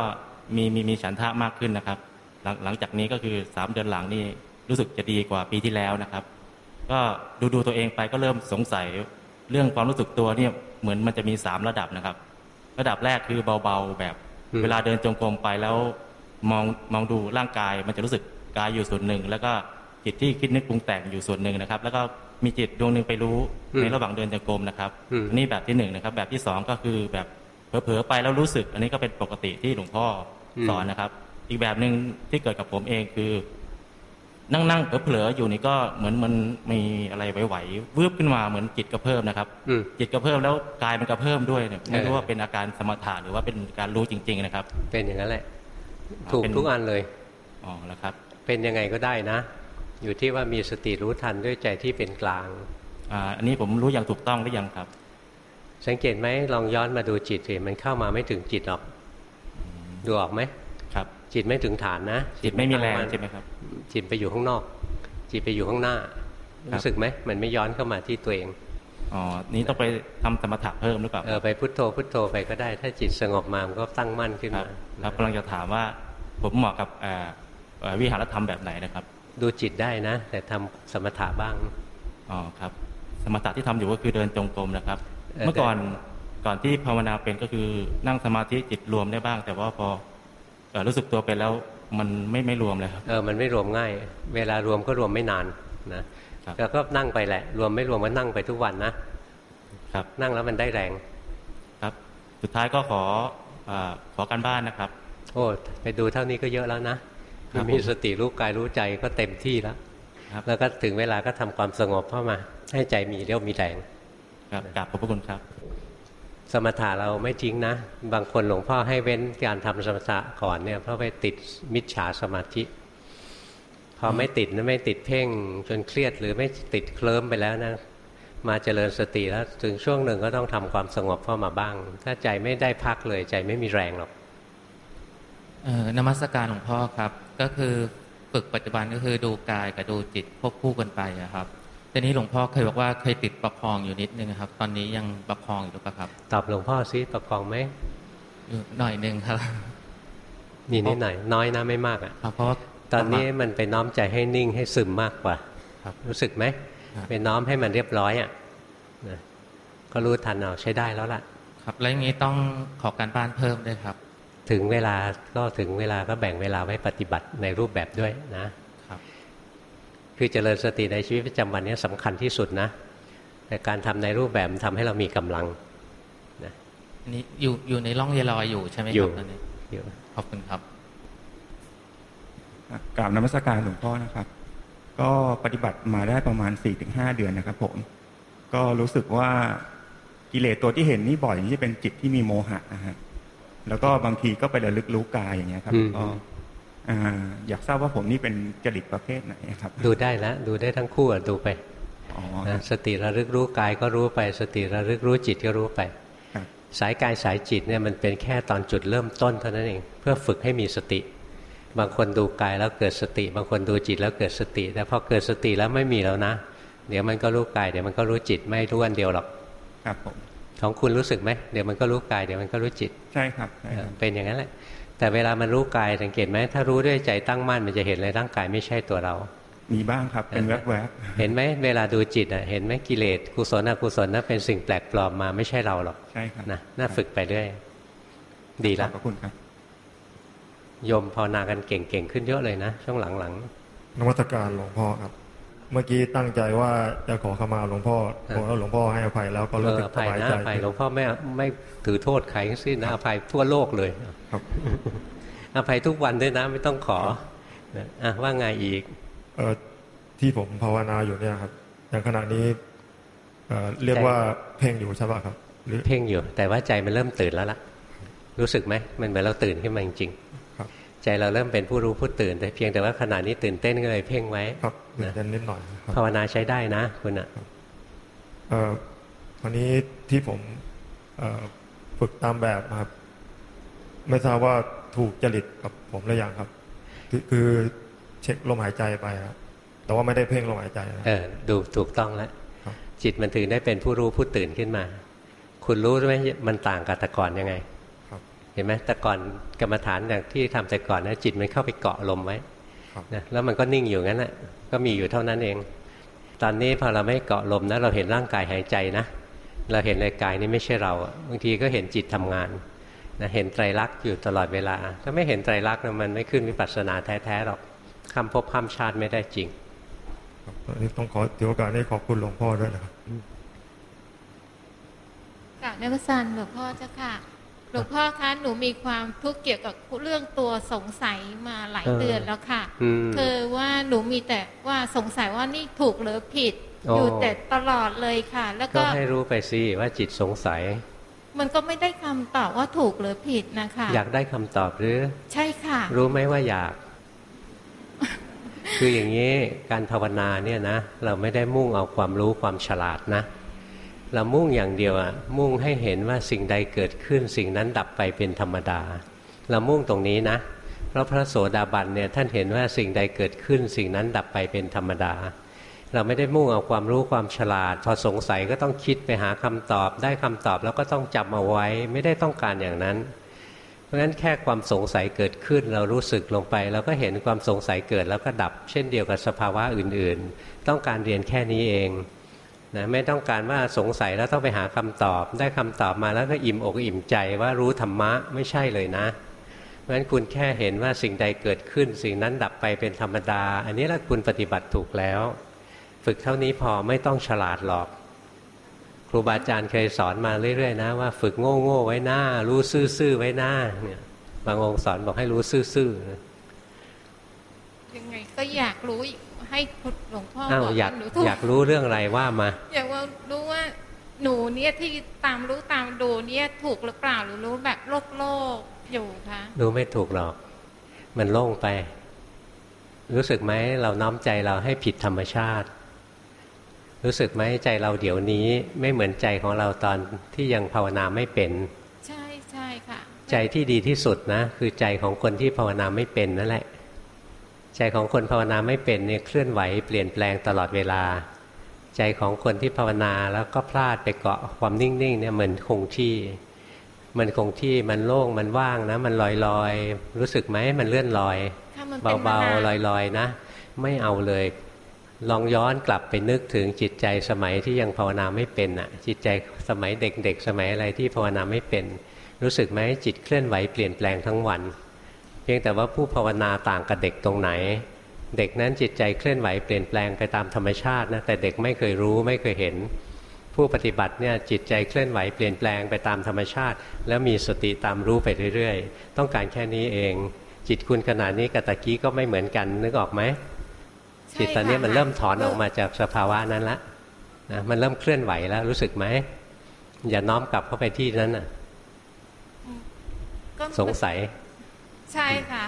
มีมีมีฉันทะมากขึ้นนะครับ หลังหลังจากนี้ก็คือสามเดือนหลังนี่รู้สึกจะดีกว่าปีที่แล้วนะครับ ก็ดูดูตัวเองไปก็เริ่มสงสัยเรื่องความรู้สึกตัวเนี่ย เหมือนมันจะมีสามระดับนะครับ ระดับแรกคือเบาๆแบบอืมเวลาเดินจงกรมไปแล้วมองมองดูร่างกายมันจะรู้สึกกายอยู่ส่วนหนึ่ง แล้วก็จิตที่คิดนึกปรุงแต่งอยู่ส่วนหนึ่งนะครับ แล้วก็มีจิตดวงหนึ่งไปรู้ในระหว่างเดินจงกรมนะครับอืมอันนี่แบบที่หนึ่งนะครับ แบบที่สองก็คือแบบเผลอๆไปแล้วรู้สึก อันนี้ก็เป็นปกติที่หลวงพ่ออสอนนะครับ อีกแบบหนึ่งที่เกิดกับผมเองคือ นั่งนั่งๆเผลอๆอยู่นี่ก็เหมือนมันมีอะไรไหวๆวืบขึ้นมาเหมือนจิตกระเพิ่มนะครับอืมจิตกระเพิ่มแล้วกายมันกระเพิ่มด้วยเนี่ยไม่รู้เออว่าเป็นอาการสมถะหรือว่าเป็นการรู้จริง ๆนะครับ เป็นอย่างนั้นแหละ ถูกเป็นทุกอันเลยอ๋อแล้วครับ เป็นยังไงก็ได้นะ อยู่ที่ว่ามีสติรู้ทันด้วยใจที่เป็นกลางอ่าอันนี้ผมรู้อย่างถูกต้องหรือยังครับ สังเกตไหมลองย้อนมาดูจิตสิมันเข้ามาไม่ถึงจิตหรอก ดูออกไหมครับ จิตไม่ถึงฐานนะ จิตไม่มีแรงตั้นใช่ไหมครับ จิตไปอยู่ข้างนอก จิตไปอยู่ข้างหน้าครับรู้สึกไหมมันไม่ย้อนเข้ามาที่ตัวเองอ๋อนี้ต้องไปทำสมถะเพิ่มหรือเปล่าเออไปพุทโธพุทโธไปก็ได้ ถ้าจิตสงบมามันก็ตั้งมั่นขึ้นครัมาบครับกำลังจะถามว่าผมเหมาะกับเอ่อเอ่อวิหารธรรมแบบไหนนะครับ ดูจิตได้นะ แต่ทำสมถะบ้างอ๋อครับ สมถะที่ทำอยู่ก็คือเดินจงกรมนะครับเออเมื่อก่อนก่อนที่ภาวนาเป็นก็คือนั่งสมาธิจิตรวมได้บ้าง แต่ว่าพอเอ่อ รู้สึกตัวเป็นแล้วมันไม่ไม่รวมเลยครับเออมันไม่รวมง่าย เวลารวมก็รวมไม่นานนะแล้วก็นั่งไปแหละ รวมไม่รวมก็นั่งไปทุกวันนะครับนั่งแล้วมันได้แรงครับ สุดท้ายก็ขอเอ่อขอการบ้านนะครับ โอ้ไปดูเท่านี้ก็เยอะแล้วนะครับมีสติรู้กายรู้ใจก็เต็มที่แล้วครับแล้วก็ถึงเวลาก็ทำความสงบเข้ามา ให้ใจมีเรี่ยวมีแรงครับกราบขอบพระคุณครับ สมถะเราไม่จริงนะ บางคนหลวงพ่อให้เว้นการทำสมถะก่อนเนี่ยเพราะไปติดมิจฉาสมาธิ พอไม่ติดนะไม่ติดเพ่งจนเครียดหรือไม่ติดเคลิ้มไปแล้วนะมาเจริญสติแล้วถึงช่วงหนึ่งก็ต้องทำความสงบเข้ามาบ้าง ถ้าใจไม่ได้พักเลยใจไม่มีแรงหรอกเออนมัสการหลวงพ่อครับ ก็คือฝึกปัจจุบันก็คือดูกายกับดูจิตควบคู่กันไปครับ ทีนี้หลวงพ่อเคยบอกว่าเคยติดประคองอยู่นิดนึงครับ ตอนนี้ยังประคองอยู่หรือเปล่าครับ ตอบหลวงพ่อซิประคองไหมอยู่หน่อยนึงครับนี่นิดหน่อยน้อยนะไม่มากอะครับเพราะว่าตอนนี้มันไปน้อมใจให้นิ่งให้ซึมมากกว่าครับรู้สึกไหมครับไปน้อมให้มันเรียบร้อยอะนะก็รู้ทันเอาใช้ได้แล้วล่ะ ครับแล้วอย่างนี้ต้องขอการบ้านเพิ่มด้วยครับ ถึงเวลาก็ถึงเวลาก็แบ่งเวลาไว้ปฏิบัติในรูปแบบด้วยนะ ครับคือเจริญสติในชีวิตประจำวันนี้สำคัญที่สุดนะ แต่การทำในรูปแบบมันทำให้เรามีกำลังอันนี้อยู่อยู่ในร่องเยลอยอยู่ใช่ไหมอคยู่รับตอนนี้อยู่ขอบคุณครับกราบนมัสการหลวงพ่อนะครับ ก็ปฏิบัติมาได้ประมาณ4ี่ถึงหเดือนนะครับ ผม ก็รู้สึกว่ากิเลสตัวที่เห็นนี่บ่อยนี่จะเป็นจิตที่มีโมหะนะฮะแล้วก็บางทีก็ไประลึกรู้กายอย่างเงี้ยครับอืมก็ อ่าอยากทราบว่าผมนี่เป็นจริตประเภทไหนครับ ดูได้แล้วดูได้ทั้งคู่อะดูไปอ๋อนะสติระลึกรู้กายก็รู้ไป สติระลึกรู้จิตก็รู้ไปครับสายกายสายจิตเนี่ยมันเป็นแค่ตอนจุดเริ่มต้นเท่านั้นเองเพื่อฝึกให้มีสติ บางคนดูกายแล้วเกิดสติ บางคนดูจิตแล้วเกิดสติ แต่พอเกิดสติแล้วไม่มีแล้วนะ เดี๋ยวมันก็รู้กาย เดี๋ยวมันก็รู้จิตไม่รู้อันเดียวหรอกครับผมของคุณรู้สึกไหมเดี๋ยวมันก็รู้กายเดี๋ยวมันก็รู้จิตใช่ครับใช่ครับเป็นอย่างนั้นแหละ แต่เวลามันรู้กายสังเกตไหมถ้ารู้ด้วยใจตั้งมั่นมันจะเห็นเลยร่างกายไม่ใช่ตัวเรา มีบ้างครับเป็นแวบเห็นไหมเวลาดูจิตอะเห็นไหมกิเลสกุศลอกุศลนั่นเป็นสิ่งแปลกปลอมมาไม่ใช่เราหรอกๆใช่ครับนะน่าฝึกไปเรื่อยดีขอละบพระคุณครับโยมภาวนากันเก่งๆขึ้นเยอะเลยนะช่วงหลังนวัตการหลวงพ่อครับ เมื่อกี้ตั้งใจว่าจะขอขมาหลวงพ่อพอแล้วหลวงพ่อให้อภัยแล้วก็ๆเอรู้อสึกอสภัยบายนะใจอภัยหลวงพ่อไม่ไม่ถือโทษใครทั้งสิ้นนะอภัยทั่วโลกเลยครับอภัยทุกวันด้วยนะไม่ต้องขอนะอะว่าไงอีกเอ่อที่ผมภาวนาอยู่เนี่ยครับอย่างขณะนี้เอ่อเรียกว่าเพ่งอยู่ใช่ป่ะครับหรือเพ่งอยู่ แต่ว่าใจมันเริ่มตื่นแล้วล่ะ รู้สึกไหมมันเหมือนเราตื่นขึ้นมาจริงๆครับ ใจเราเริ่มเป็นผู้รู้ผู้ตื่น แต่เพียงแต่ว่าขณะนี้ตื่นเต้นก็เลยเพ่งไว้ครับเหมือนกันนิดหน่อยครับภาวนาใช้ได้นะคุณอะเอ่อวันนี้ที่ผมเอ่อฝึกตามแบบนะครับ ไม่ทราบว่าถูกจริตกับผมหรือยังครับคือคือเช็คลมหายใจไปครับแต่ว่าไม่ได้เพ่งลมหายใจนะเออดูถูกต้องแล้วครับจิตมันถึงได้เป็นผู้รู้ผู้ตื่นขึ้นมา คุณรู้ไหมมันต่างกับแต่ก่อนยังไงครับ เห็นไหมแต่ก่อนกรรมฐานอย่างที่ทำแต่ก่อนนะจิตมันเข้าไปเกาะลมไว้ครับนะแล้วมันก็นิ่งอยู่งั้นแหละก็มีอยู่เท่านั้นเอง ตอนนี้พอเราไม่เกาะลมนะเราเห็นร่างกายหายใจนะ เราเห็นในกายนี่ไม่ใช่เราอะบางทีก็เห็นจิตทำงานนะเห็นไตรลักษณ์อยู่ตลอดเวลา ถ้าไม่เห็นไตรลักษณ์นะมันไม่ขึ้นวิปัสสนาแท้ๆหรอกคำพบคำชาติไม่ได้จริงครับอันนี้ต้องขอถือโอกาสนี้ขอบคุณหลวงพ่อด้วยนะครับกราบนมัสการหลวงพ่อเจ้าค่ะห ลวงพ่อคะหนูมีความทุกข์เกี่ยวกับเรื่องตัวสงสัยมาหลายเออเดือนแล้วค่ะอืมคือว่าหนูมีแต่ว่าสงสัยว่านี่ถูกหรือผิดโอ้อยู่แต่ตลอดเลยค่ะ แล้วก็ก็ให้รู้ไปสิว่าจิตสงสัย มันก็ไม่ได้คำตอบว่าถูกหรือผิดนะคะ อยากได้คำตอบหรือ ใช่ค่ะ รู้ไหมว่าอยาก คืออย่างนี้การภาวนาเนี่ยนะ เราไม่ได้มุ่งเอาความรู้ความฉลาดนะ เรามุ่งอย่างเดียวอะมุ่งให้เห็นว่าสิ่งใดเกิดขึ้น สิ่งนั้นดับไปเป็นธรรมดา เรามุ่งตรงนี้นะ เพราะพระโสดาบันเนี่ยท่านเห็นว่าสิ่งใดเกิดขึ้น สิ่งนั้นดับไปเป็นธรรมดา เราไม่ได้มุ่งเอาความรู้ความฉลาด พอสงสัยก็ต้องคิดไปหาคำตอบ ได้คำตอบแล้วก็ต้องจำเอาไว้ ไม่ได้ต้องการอย่างนั้น เพราะฉะนั้นแค่ความสงสัยเกิดขึ้น เรารู้สึกลงไปเราก็เห็นความสงสัยเกิดแล้วก็ดับ เช่นเดียวกับสภาวะอื่น ๆ ต้องการเรียนแค่นี้เอง นะไม่ต้องการว่าสงสัยแล้วต้องไปหาคำตอบ ได้คำตอบมาแล้วก็อิ่มอกอิ่มใจว่ารู้ธรรมะไม่ใช่เลยนะเพราะฉะนั้นคุณแค่เห็นว่าสิ่งใดเกิดขึ้น สิ่งนั้นดับไปเป็นธรรมดา อันนี้แหละคุณปฏิบัติถูกแล้ว ฝึกเท่านี้พอไม่ต้องฉลาดหรอก ครูบาอาจารย์เคยสอนมาเรื่อยๆนะว่าฝึกโง่ๆไว้หน้า รู้ซื่อๆไว้หน้าเนี่ยบางองค์สอนบอกให้รู้ซื่อๆยังไงก็อยากรู้อีก ให้คุณหลวงพ่อบอกอยากอยากรู้เรื่องอะไรว่ามา อยากว่ารู้ว่าหนูเนี่ยที่ตามรู้ตามดูเนี่ยถูกหรือเปล่าหรือรู้แบบโลกโลกอยู่คะรู้ไม่ถูกหรอก มันโล่งไป รู้สึกไหมเราน้อมใจเราให้ผิดธรรมชาติ รู้สึกไหมใจเราเดี๋ยวนี้ไม่เหมือนใจของเราตอนที่ยังภาวนาไม่เป็น ใช่ใช่ค่ะ ใจที่ดีที่สุดนะ คือใจของคนที่ภาวนาไม่เป็นนั่นแหละ ใจของคนภาวนาไม่เป็นเนี่ยเคลื่อนไหวเปลี่ยนแปลงตลอดเวลา ใจของคนที่ภาวนาแล้วก็พลาดไปเกาะความนิ่งๆเนี่ยเหมือนคงที่ มันคงที่มันโล่งมันว่างนะ มันลอยลอยรู้สึกไหมมันเลื่อนลอยเบาๆลอยๆนะ ไม่เอาเลยลองย้อนกลับไปนึกถึงจิตใจสมัยที่ยังภาวนาไม่เป็นอะ จิตใจสมัยเด็กๆ สมัยอะไรที่ภาวนาไม่เป็น รู้สึกไหมจิตเคลื่อนไหวเปลี่ยนแปลงทั้งวัน เพียงแต่ว่าผู้ภาวนาต่างกับเด็กตรงไหน เด็กนั้นจิตใจเคลื่อนไหวเปลี่ยนแปลงไปตามธรรมชาตินะแต่เด็กไม่เคยรู้ไม่เคยเห็น ผู้ปฏิบัติเนี่ยจิตใจเคลื่อนไหวเปลี่ยนแปลงไปตามธรรมชาติ แล้วมีสติตามรู้ไปเรื่อยๆ ต้องการแค่นี้เอง จิตคุณขนาดนี้กับตะกี้ก็ไม่เหมือนกันนึกออกไหมจิตตอนนี้มันเริ่มถอนออกมาจากสภาวะนั้นละนะมันเริ่มเคลื่อนไหวแล้วรู้สึกไหมอย่าน้อมกลับเข้าไปที่นั้นน่ะสงสัย ใช่ค่ะ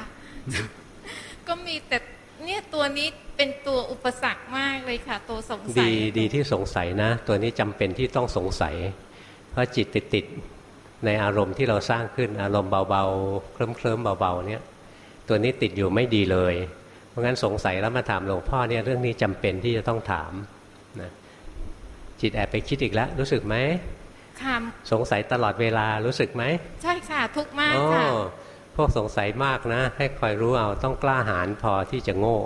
ก็มีแต่เนี่ยตัวนี้เป็นตัวอุปสรรคมากเลยค่ะ ตัวสงสัยดีดีที่สงสัยนะ ตัวนี้จำเป็นที่ต้องสงสัย เพราะจิตติดติดในอารมณ์ที่เราสร้างขึ้นอารมณ์เบาๆเคลิ้มเคลิ้มเบาๆเนี่ย ตัวนี้ติดอยู่ไม่ดีเลย เพราะงั้นสงสัยแล้วมาถามหลวงพ่อเนี่ยเรื่องนี้จำเป็นที่จะต้องถามนะจิตแอบไปคิดอีกแล้ว รู้สึกไหมสงสัยตลอดเวลารู้สึกไหมใช่ค่ะทุกมากค่ะ พวกสงสัยมากนะ ให้คอยรู้เอาต้องกล้าหาญพอที่จะโง่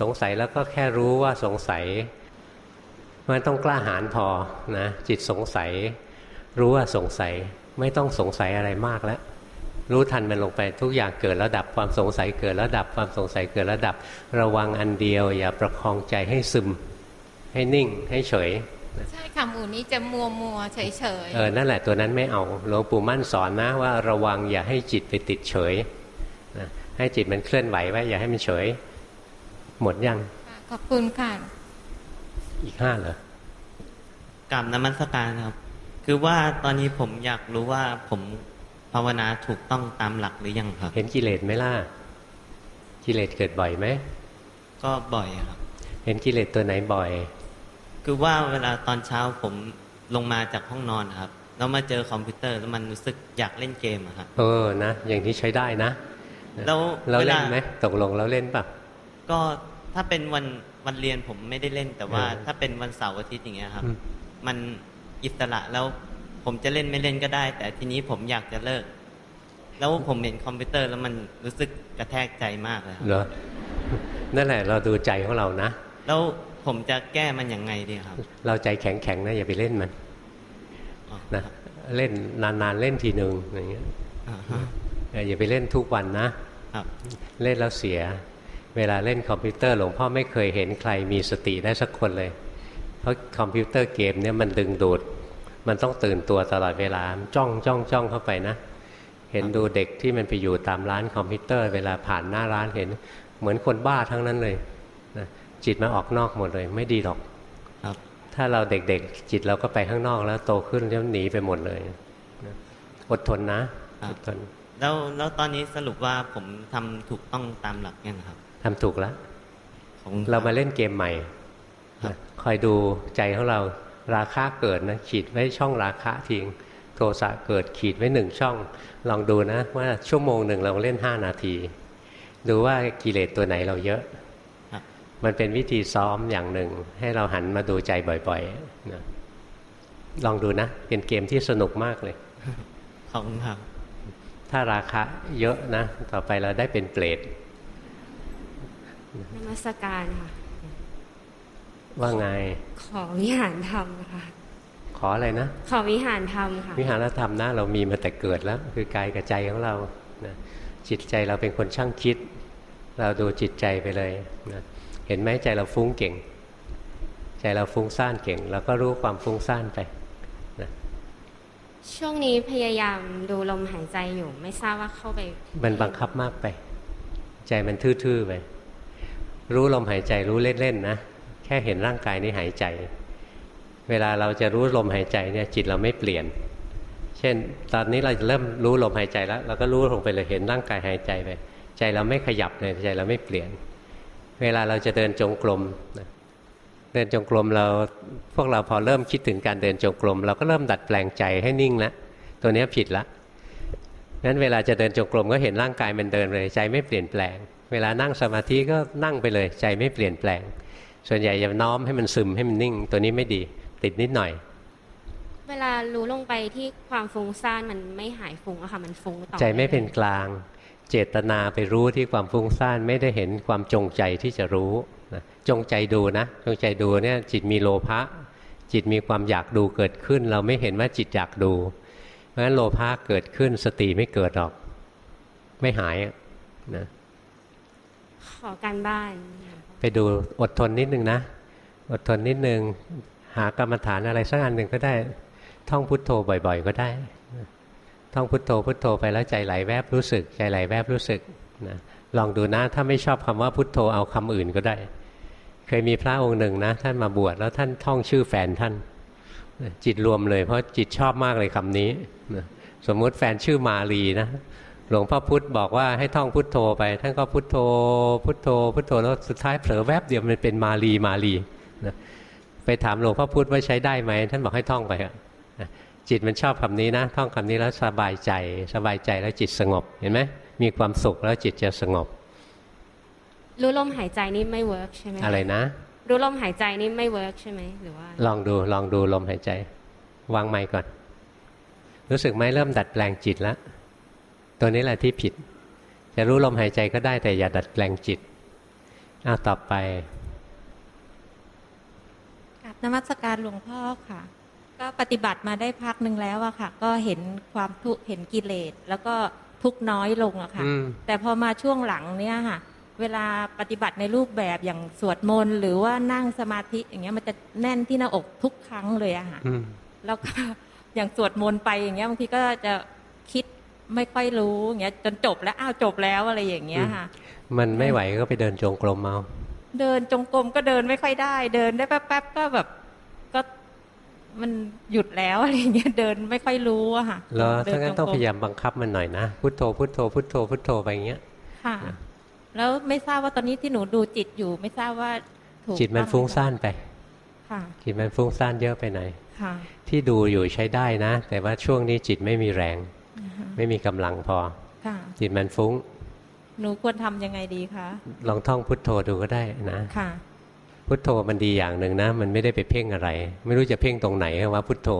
สงสัยแล้วก็แค่รู้ว่าสงสัยมันต้องกล้าหาญพอนะจิตสงสัย รู้ว่าสงสัยไม่ต้องสงสัยอะไรมากแล้วรู้ทันมันลงไปทุกอย่างเกิดแล้วดับความสงสัยเกิดแล้วดับความสงสัยเกิดแล้วดับ ระวังอันเดียว อย่าประคองใจให้ซึม ให้นิ่งให้เฉย ใช่ค่ะหมูนี้จะมัวมัวเฉยเฉยเออนั่นแหละตัวนั้นไม่เอาหลวงปู่มั่นสอนนะว่าระวังอย่าให้จิตไปติดเฉยนะให้จิตมันเคลื่อนไหวไว้อย่าให้มันเฉย หมดยังขอบคุณค่ะอีกห้าเหรอกลับนมัสการครับ คือว่าตอนนี้ผมอยากรู้ว่าผมภาวนาถูกต้องตามหลักหรือยังครับ เห็นกิเลสไหมล่ะกิเลสเกิดบ่อยไหมก็บ่อยครับ เห็นกิเลสตัวไหนบ่อย คือว่าเวลาตอนเช้าผมลงมาจากห้องนอนครับแล้วมาเจอคอมพิวเตอร์แล้วมันรู้สึกอยากเล่นเกมอะครับเออนะอย่างที่ใช้ได้นะแล้วเราเล่นไหมตกลงเราเล่นปะก็ถ้าเป็นวันวันเรียนผมไม่ได้เล่น แต่ว่าถ้าเป็นวันเสาร์อาทิตย์อย่างเงี้ยครับ มันอิสระแล้วผมจะเล่นไม่เล่นก็ได้ แต่ทีนี้ผมอยากจะเลิก แล้วผมเห็นคอมพิวเตอร์แล้วมันรู้สึกกระแทกใจมากเลยเหรอนั่นแหละเราดูใจของเรานะ แล้ว ผมจะแก้มันยังไงดีครับ เราใจแข็งแข็งนะอย่าไปเล่นมันนะเล่นนานๆเล่นทีหนึ่งอย่างเงี้ยอย่าไปเล่นทุกวันนะเล่นแล้วเสีย เวลาเล่นคอมพิวเตอร์หลวงพ่อไม่เคยเห็นใครมีสติได้สักคนเลย เพราะคอมพิวเตอร์เกมเนี่ยมันดึงดูด มันต้องตื่นตัวตลอดเวลาจ้องจ้องจ้องเข้าไปนะ เห็นดูเด็กที่มันไปอยู่ตามร้านคอมพิวเตอร์ เวลาผ่านหน้าร้านเห็น เหมือนคนบ้าทั้งนั้นเลย จิตมันออกนอกหมดเลย ไม่ดีหรอกครับ ถ้าเราเด็กๆ จิตเราก็ไปข้างนอกแล้วโตขึ้นแล้วหนีไปหมดเลยอดทนนะอดทนแล้วแล้วตอนนี้สรุปว่าผมทำถูกต้องตามหลักยังครับทำถูกแล้วเรามาเล่นเกมใหม่คอยดูใจของเราราคาเกิดนะขีดไว้ช่องราคาทิ้งโทสะเกิดขีดไว้หนึ่งช่อง ลองดูนะ ว่าชั่วโมงหนึ่งเราเล่นห้านาที ดูว่ากิเลสตัวไหนเราเยอะ มันเป็นวิธีซ้อมอย่างหนึ่ง ให้เราหันมาดูใจบ่อยๆนะลองดูนะ เป็นเกมที่สนุกมากเลยขอบคุณครับถ้าราคาเยอะนะ ต่อไปเราได้เป็นเปรตนมัสการค่ะ ว่าไง ขอวิหารธรรมค่ะ ขออะไรนะ ขอวิหารธรรมค่ะ วิหารธรรมนะ เรามีมาแต่เกิดแล้ว คือกายกับใจของเรานะจิตใจเราเป็นคนช่างคิด เราดูจิตใจไปเลยนะ เห็นไหมใจเราฟุ้งเก่ง ใจเราฟุ้งซ่านเก่งเราก็รู้ความฟุ้งซ่านไปนะช่วงนี้พยายามดูลมหายใจอยู่ ไม่ทราบว่าเข้าไป มันบังคับมากไป ใจมันทื่อๆไปรู้ลมหายใจรู้เล่นๆนะแค่เห็นร่างกายนี้หายใจ เวลาเราจะรู้ลมหายใจเนี่ยจิตเราไม่เปลี่ยน เช่น ตอนนี้เราจะเริ่มรู้ลมหายใจแล้วเราก็รู้ลงไปเลยเห็นร่างกายหายใจไป ใจเราไม่ขยับเลยใจเราไม่เปลี่ยน เวลาเราจะเดินจงกรมเดินจงกรมเราพวกเราพอเริ่มคิดถึงการเดินจงกรมเราก็เริ่มดัดแปลงใจให้นิ่งแล้วตัวนี้ผิดละนั้นเวลาจะเดินจงกรมก็เห็นร่างกายมันเดินเลยใจไม่เปลี่ยนแปลง เวลานั่งสมาธิก็นั่งไปเลย ใจไม่เปลี่ยนแปลง ส่วนใหญ่จะน้อมให้มันซึมให้มันนิ่ง ตัวนี้ไม่ดีติดนิดหน่อย เวลารู้ลงไปที่ความฟุ้งซ่านมันไม่หายฟุ้งอะค่ะมันฟุ้งต่อใจไม่เป็นกลาง เจตนาไปรู้ที่ความฟุ้งซ่านไม่ได้เห็นความจงใจที่จะรู้นะจงใจดูนะ จงใจดูเนี่ยจิตมีโลภะจิตมีความอยากดูเกิดขึ้น เราไม่เห็นว่าจิตอยากดู เพราะฉะนั้นโลภะเกิดขึ้นสติไม่เกิดหรอก ไม่หายนะขอการบ้าน ไปดูอดทนนิดนึงนะ อดทนนิดนึง หากรรมฐานอะไรสักอันหนึ่งก็ได้ ท่องพุทโธบ่อย ๆ ก็ได้ ท่องพุทโธพุทโธไปแล้วใจไหลแวบรู้สึก ใจไหลแวบรู้สึกนะลองดูนะถ้าไม่ชอบคำว่าพุทโธเอาคำอื่นก็ได้ เคยมีพระองค์หนึ่งนะ ท่านมาบวชแล้วท่านท่องชื่อแฟนท่าน จิตรวมเลยเพราะจิตชอบมากเลยคำนี้สมมุติแฟนชื่อมาลีนะหลวงพ่อพุธบอกว่าให้ท่องพุทโธไป ท่านก็พุทโธ พุทโธ พุทโธแล้วสุดท้ายเผลอแวบเดียวมันเป็นมาลีมาลีนะไปถามหลวงพ่อพุธว่าใช้ได้ไหมท่านบอกให้ท่องไปอะ จิตมันชอบคำนี้นะท่องคำนี้แล้วสบายใจ สบายใจแล้วจิตสงบเห็นไหมมีความสุขแล้วจิตจะสงบ รู้ลมหายใจนี่ไม่ work ใช่ไหมอะไรนะ รู้ลมหายใจนี่ไม่ work ใช่ไหมหรือว่า ลองดูลองดูลมหายใจ วางไม้ก่อน รู้สึกไหมเริ่มดัดแปลงจิตแล้วตัวนี้แหละที่ผิด จะรู้ลมหายใจก็ได้แต่อย่าดัดแปลงจิตอ้าวต่อไปกับนมัสการหลวงพ่อค่ะ ก็ปฏิบัติมาได้พักหนึ่งแล้วอะค่ะ ก็เห็นความทุกข์เห็นกิเลสแล้วก็ทุกน้อยลงอะค่ะ แต่พอมาช่วงหลังเนี้ยค่ะ เวลาปฏิบัติในรูปแบบอย่างสวดมนต์หรือว่านั่งสมาธิอย่างเงี้ยมันจะแน่นที่หน้าอกทุกครั้งเลยอะค่ะแล้วก็อย่างสวดมนต์ไปอย่างเงี้ยบางทีก็จะคิดไม่ค่อยรู้อย่างเงี้ยจนจบแล้วอ้าวจบแล้วอะไรอย่างเงี้ยค่ะ มันไม่ไหวก็ไปเดินจงกรมเอาเดินจงกรมก็เดินไม่ค่อยได้ เดินได้แป๊บๆก็แบบก็ มันหยุดแล้วอะไรเงี้ยเดินไม่ค่อยรู้อะค่ะแล้วถ้างั้นต้องพยายามบังคับมันหน่อยนะพุทโธพุทโธพุทโธพุทโธไปอย่างเงี้ยค่ะ แล้วไม่ทราบว่าตอนนี้ที่หนูดูจิตอยู่ ไม่ทราบว่าถูกจิตมันฟุ้งซ่านไปค่ะจิตมันฟุ้งซ่านเยอะไปไหนค่ะ ที่ดูอยู่ใช้ได้นะ แต่ว่าช่วงนี้จิตไม่มีแรง ไม่มีกำลังพอจิตมันฟุ้ง หนูควรทำยังไงดีคะลองท่องพุทโธดูก็ได้นะค่ะ พุทโธมันดีอย่างหนึ่งนะ มันไม่ได้ไปเพ่งอะไร ไม่รู้จะเพ่งตรงไหนว่าพุทโธ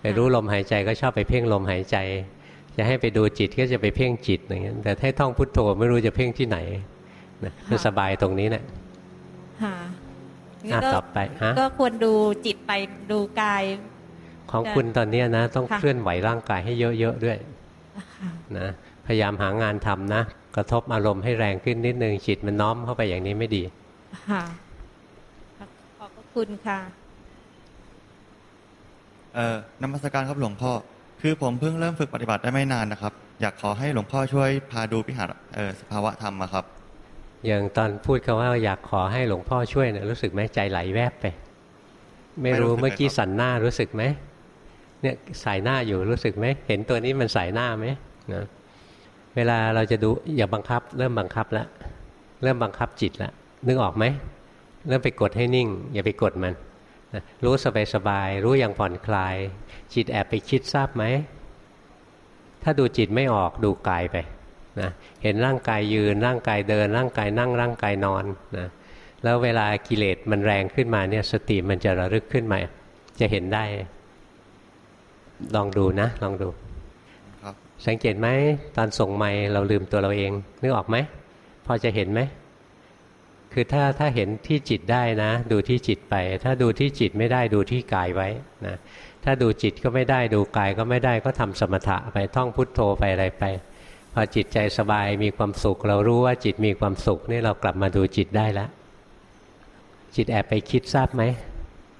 ไปรู้ลมหายใจก็ชอบไปเพ่งลมหายใจ จะให้ไปดูจิตก็จะไปเพ่งจิตอย่างเงี้ยแต่ถ้าท่องพุทโธไม่รู้จะเพ่งที่ไหนนะมันสบายตรงนี้แหละค่ะต่อไปฮะก็ควรดูจิตไปดูกาย ของคุณตอนนี้นะ ต้องเคลื่อนไหวร่างกายให้เยอะๆด้วยนะพยายามหางานทำนะ กระทบอารมณ์ให้แรงขึ้นนิดนึงจิตมันน้อมเข้าไปอย่างนี้ไม่ดีค่ะขอบ คุณค่ะ เอ่อนมัสการครับหลวงพ่อ คือผมเพิ่งเริ่มฝึกปฏิบัติได้ไม่นานนะครับ อยากขอให้หลวงพ่อช่วยพาดูพิหารสภาวะธรรมครับ อย่างตอนพูดคาว่าอยากขอให้หลวงพ่อช่วยเนี่ยรู้สึกไหมใจไหลแวบไป ไม่รู้เมื่อกี้สันหน้ารู้สึกไหมเนี่ยสายหน้าอยู่รู้สึกไหมเห็นตัวนี้มันสายหน้าไหมนะเวลาเราจะดูอย่าบังคับ เริ่มบังคับแล้วเริ่มบังคับจิตแล้วนึกออกไหม เริ่มไปกดให้นิ่ง อย่าไปกดมันนะรู้สบายสบาย รู้อย่างผ่อนคลาย จิตแอบไปคิดทราบไหม ถ้าดูจิตไม่ออกดูกายไปนะเห็นร่างกายยืนร่างกายเดิน ร่างกายนั่งร่างกายนอนนะแล้วเวลากิเลสมันแรงขึ้นมาเนี่ยสติมันจะระลึกขึ้นมา จะเห็นได้ ลองดูนะ ลองดูครับสังเกตไหมตอนส่งไม้เราลืมตัวเราเอง นึกออกไหม พอจะเห็นไหม คือถ้าถ้าเห็นที่จิตได้นะ ดูที่จิตไป ถ้าดูที่จิตไม่ได้ดูที่กายไว้นะถ้าดูจิตก็ไม่ได้ดูกายก็ไม่ได้ก็ทำสมถะไปท่องพุทโธไปอะไรไป พอจิตใจสบายมีความสุข เรารู้ว่าจิตมีความสุขนี่เรากลับมาดูจิตได้แล้วจิตแอบไปคิดทราบไหม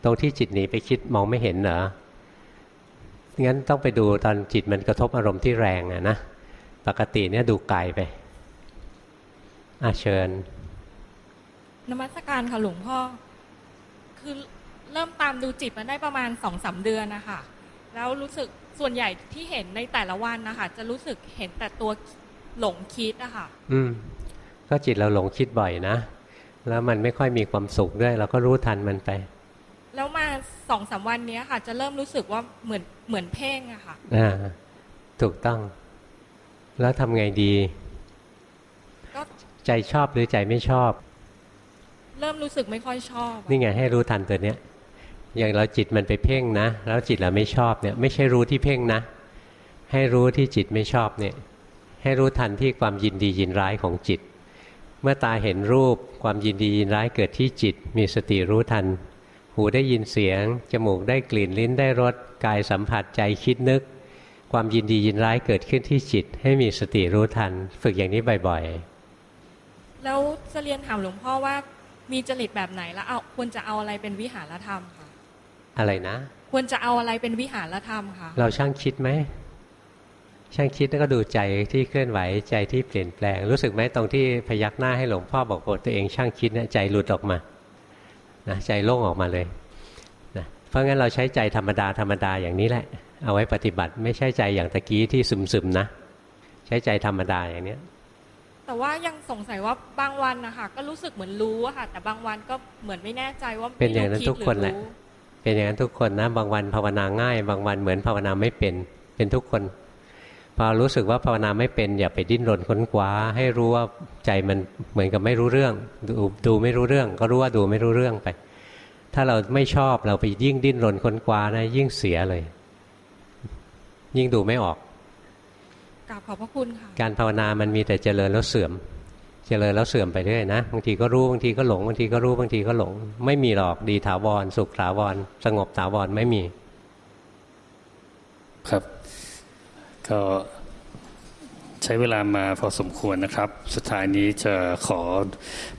ตรงที่จิตหนีไปคิดมองไม่เห็นเหรองั้นต้องไปดูตอนจิตมันกระทบอารมณ์ที่แรงอะนะปกติเนี่ยดูกายไปอาเชิญ นมัสการค่ะหลวงพ่อ คือเริ่มตามดูจิตมาได้ประมาณสองสาเดือนนะคะแล้วรู้สึกส่วนใหญ่ที่เห็นในแต่ละวันนะคะจะรู้สึกเห็นแต่ตัวหลงคิดอะค่ะ อืม ก็จิตเราหลงคิดบ่อยนะ แล้วมันไม่ค่อยมีความสุขด้วย เราก็รู้ทันมันไป แล้วมาสองสาวันนี้ค่ะ จะเริ่มรู้สึกว่าเหมือนเหมือนเพ่งอะค่ะ อ่า ถูกต้อง แล้วทำไงดีก็ใจชอบหรือใจไม่ชอบ เริ่มรู้สึกไม่ค่อยชอบ นี่ไงให้รู้ทันตัวเนี้ยอย่างเราจิตมันไปเพ่งนะ แล้วจิตเราไม่ชอบเนี่ย ไม่ใช่รู้ที่เพ่งนะ ให้รู้ที่จิตไม่ชอบเนี่ย ให้รู้ทันที่ความยินดียินร้ายของจิต เมื่อตาเห็นรูปความยินดียินร้ายเกิดที่จิต มีสติรู้ทัน หูได้ยินเสียง จมูกได้กลิ่นลิ้นได้รสกายสัมผัสใจคิดนึก ความยินดียินร้ายเกิดขึ้นที่จิต ให้มีสติรู้ทัน ฝึกอย่างนี้บ่อยแล้วจะเรียนถามหลวงพ่อว่า มีจริตแบบไหนแล้วเอาควรจะเอาอะไรเป็นวิหารธรรมคะๆอะไรนะ ควรจะเอาอะไรเป็นวิหารธรรมคะเราช่างคิดไหมช่างคิดแล้วก็ดูใจที่เคลื่อนไหวใจที่เปลี่ยนแปลง รู้สึกไหมตรงที่พยักหน้าให้หลวงพ่อบอกว่าตัวเองช่างคิดเนี่ยใจหลุดออกมานะใจโล่งออกมาเลยนะเพราะงั้นเราใช้ใจธรรมดาธรรมดาอย่างนี้แหละ เอาไว้ปฏิบัติไม่ใช่ใจอย่างตะกี้ที่ซึมๆนะ ใช้ใจธรรมดาอย่างเนี้ย แต่ว่ายังสงสัยว่าบางวันนะคะก็รู้สึกเหมือนรู้อะค่ะ แต่บางวันก็เหมือนไม่แน่ใจว่าเป็นอย่างนั้นไม่รู้ทุกคนแหละดรือรู้เป็นอย่างนั้นทุกคนนะ บางวันภาวนาง่าย บางวันเหมือนภาวนาไม่เป็น เป็นทุกคน พอรู้สึกว่าภาวนาไม่เป็น อย่าไปดิ้นรนค้นคว้า ให้รู้ว่าใจมันเหมือนกับไม่รู้เรื่อง ดูดูไม่รู้เรื่อง ก็รู้ว่าดูไม่รู้เรื่องไป ถ้าเราไม่ชอบเราไปยิ่งดิ้นรนค้นคว้านะยิ่งเสียเลย ยิ่งดูไม่ออก กราบขอบพระคุณค่ะ การภาวนามันมีแต่เจริญแล้วเสื่อม เจริญแล้วเสื่อมไปเรื่อยนะบางทีก็รู้บางทีก็หลงบางทีก็รู้บางทีก็หลง ไม่มีหรอกดีถาวร สุขถาวร สงบถาวรไม่มี ครับ ก็ใช้เวลามาพอสมควรนะครับ สุดท้ายนี้จะขอ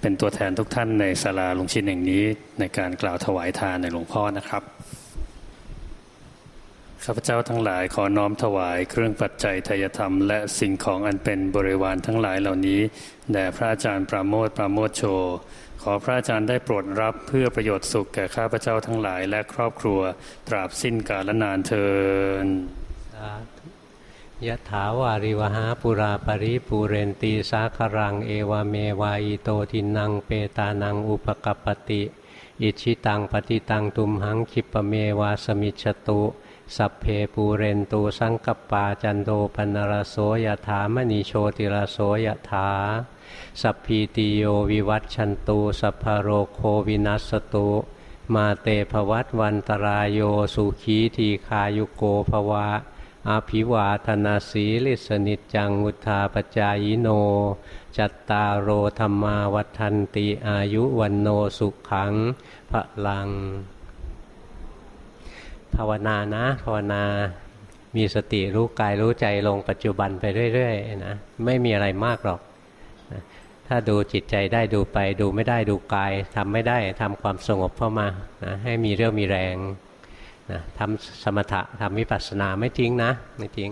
เป็นตัวแทนทุกท่านในศาลาหลวงชินแห่งนี้ ในการกล่าวถวายทานในหลวงพ่อนะครับ ข้าพเจ้าทั้งหลายขอน้อมถวายเครื่องปัจจัยทายธรรม และสิ่งของอันเป็นบริวารทั้งหลายเหล่านี้แด่พระอาจารย์ปราโมทปราโมทโช ขอพระอาจารย์ได้โปรดรับเพื่อประโยชน์สุขแก่ข้าพเจ้าทั้งหลายและครอบครัว ตราบสิ้นกาลนานเทินยะถาวาริวหาปุราปริปูเรนตีสาคารัง เอวเมวายโตทินังเปตานังอุปกปปติ อิชิตังปฏิตังตุมหังคิปะเมวาสมิจฉตุ สัพเพปูเรนตูสังกปาจันโดปนรโสยถามณีโชติรโสยถาสัพพีติโยวิวัตชันตูสัพพโรโควินัสตุมาเตภวัตวันตรายโยสุขีทีคายุโกภวะอาภิวาธนาสีลิสนิจังุทาปจายโน จัตตาโอธรรมาวัฏันติอายุวันโนสุขังพระลัง ภาวนานะ ภาวนามีสติรู้กายรู้ใจลงปัจจุบันไปเรื่อยๆนะไม่มีอะไรมากหรอกนะถ้าดูจิตใจได้ดูไป ดูไม่ได้ดูกายทำไม่ได้ทำความสงบเข้ามานะให้มีเรื่องมีแรงนะทำสมถะทำวิปัสสนาไม่ทิ้งนะไม่ทิ้ง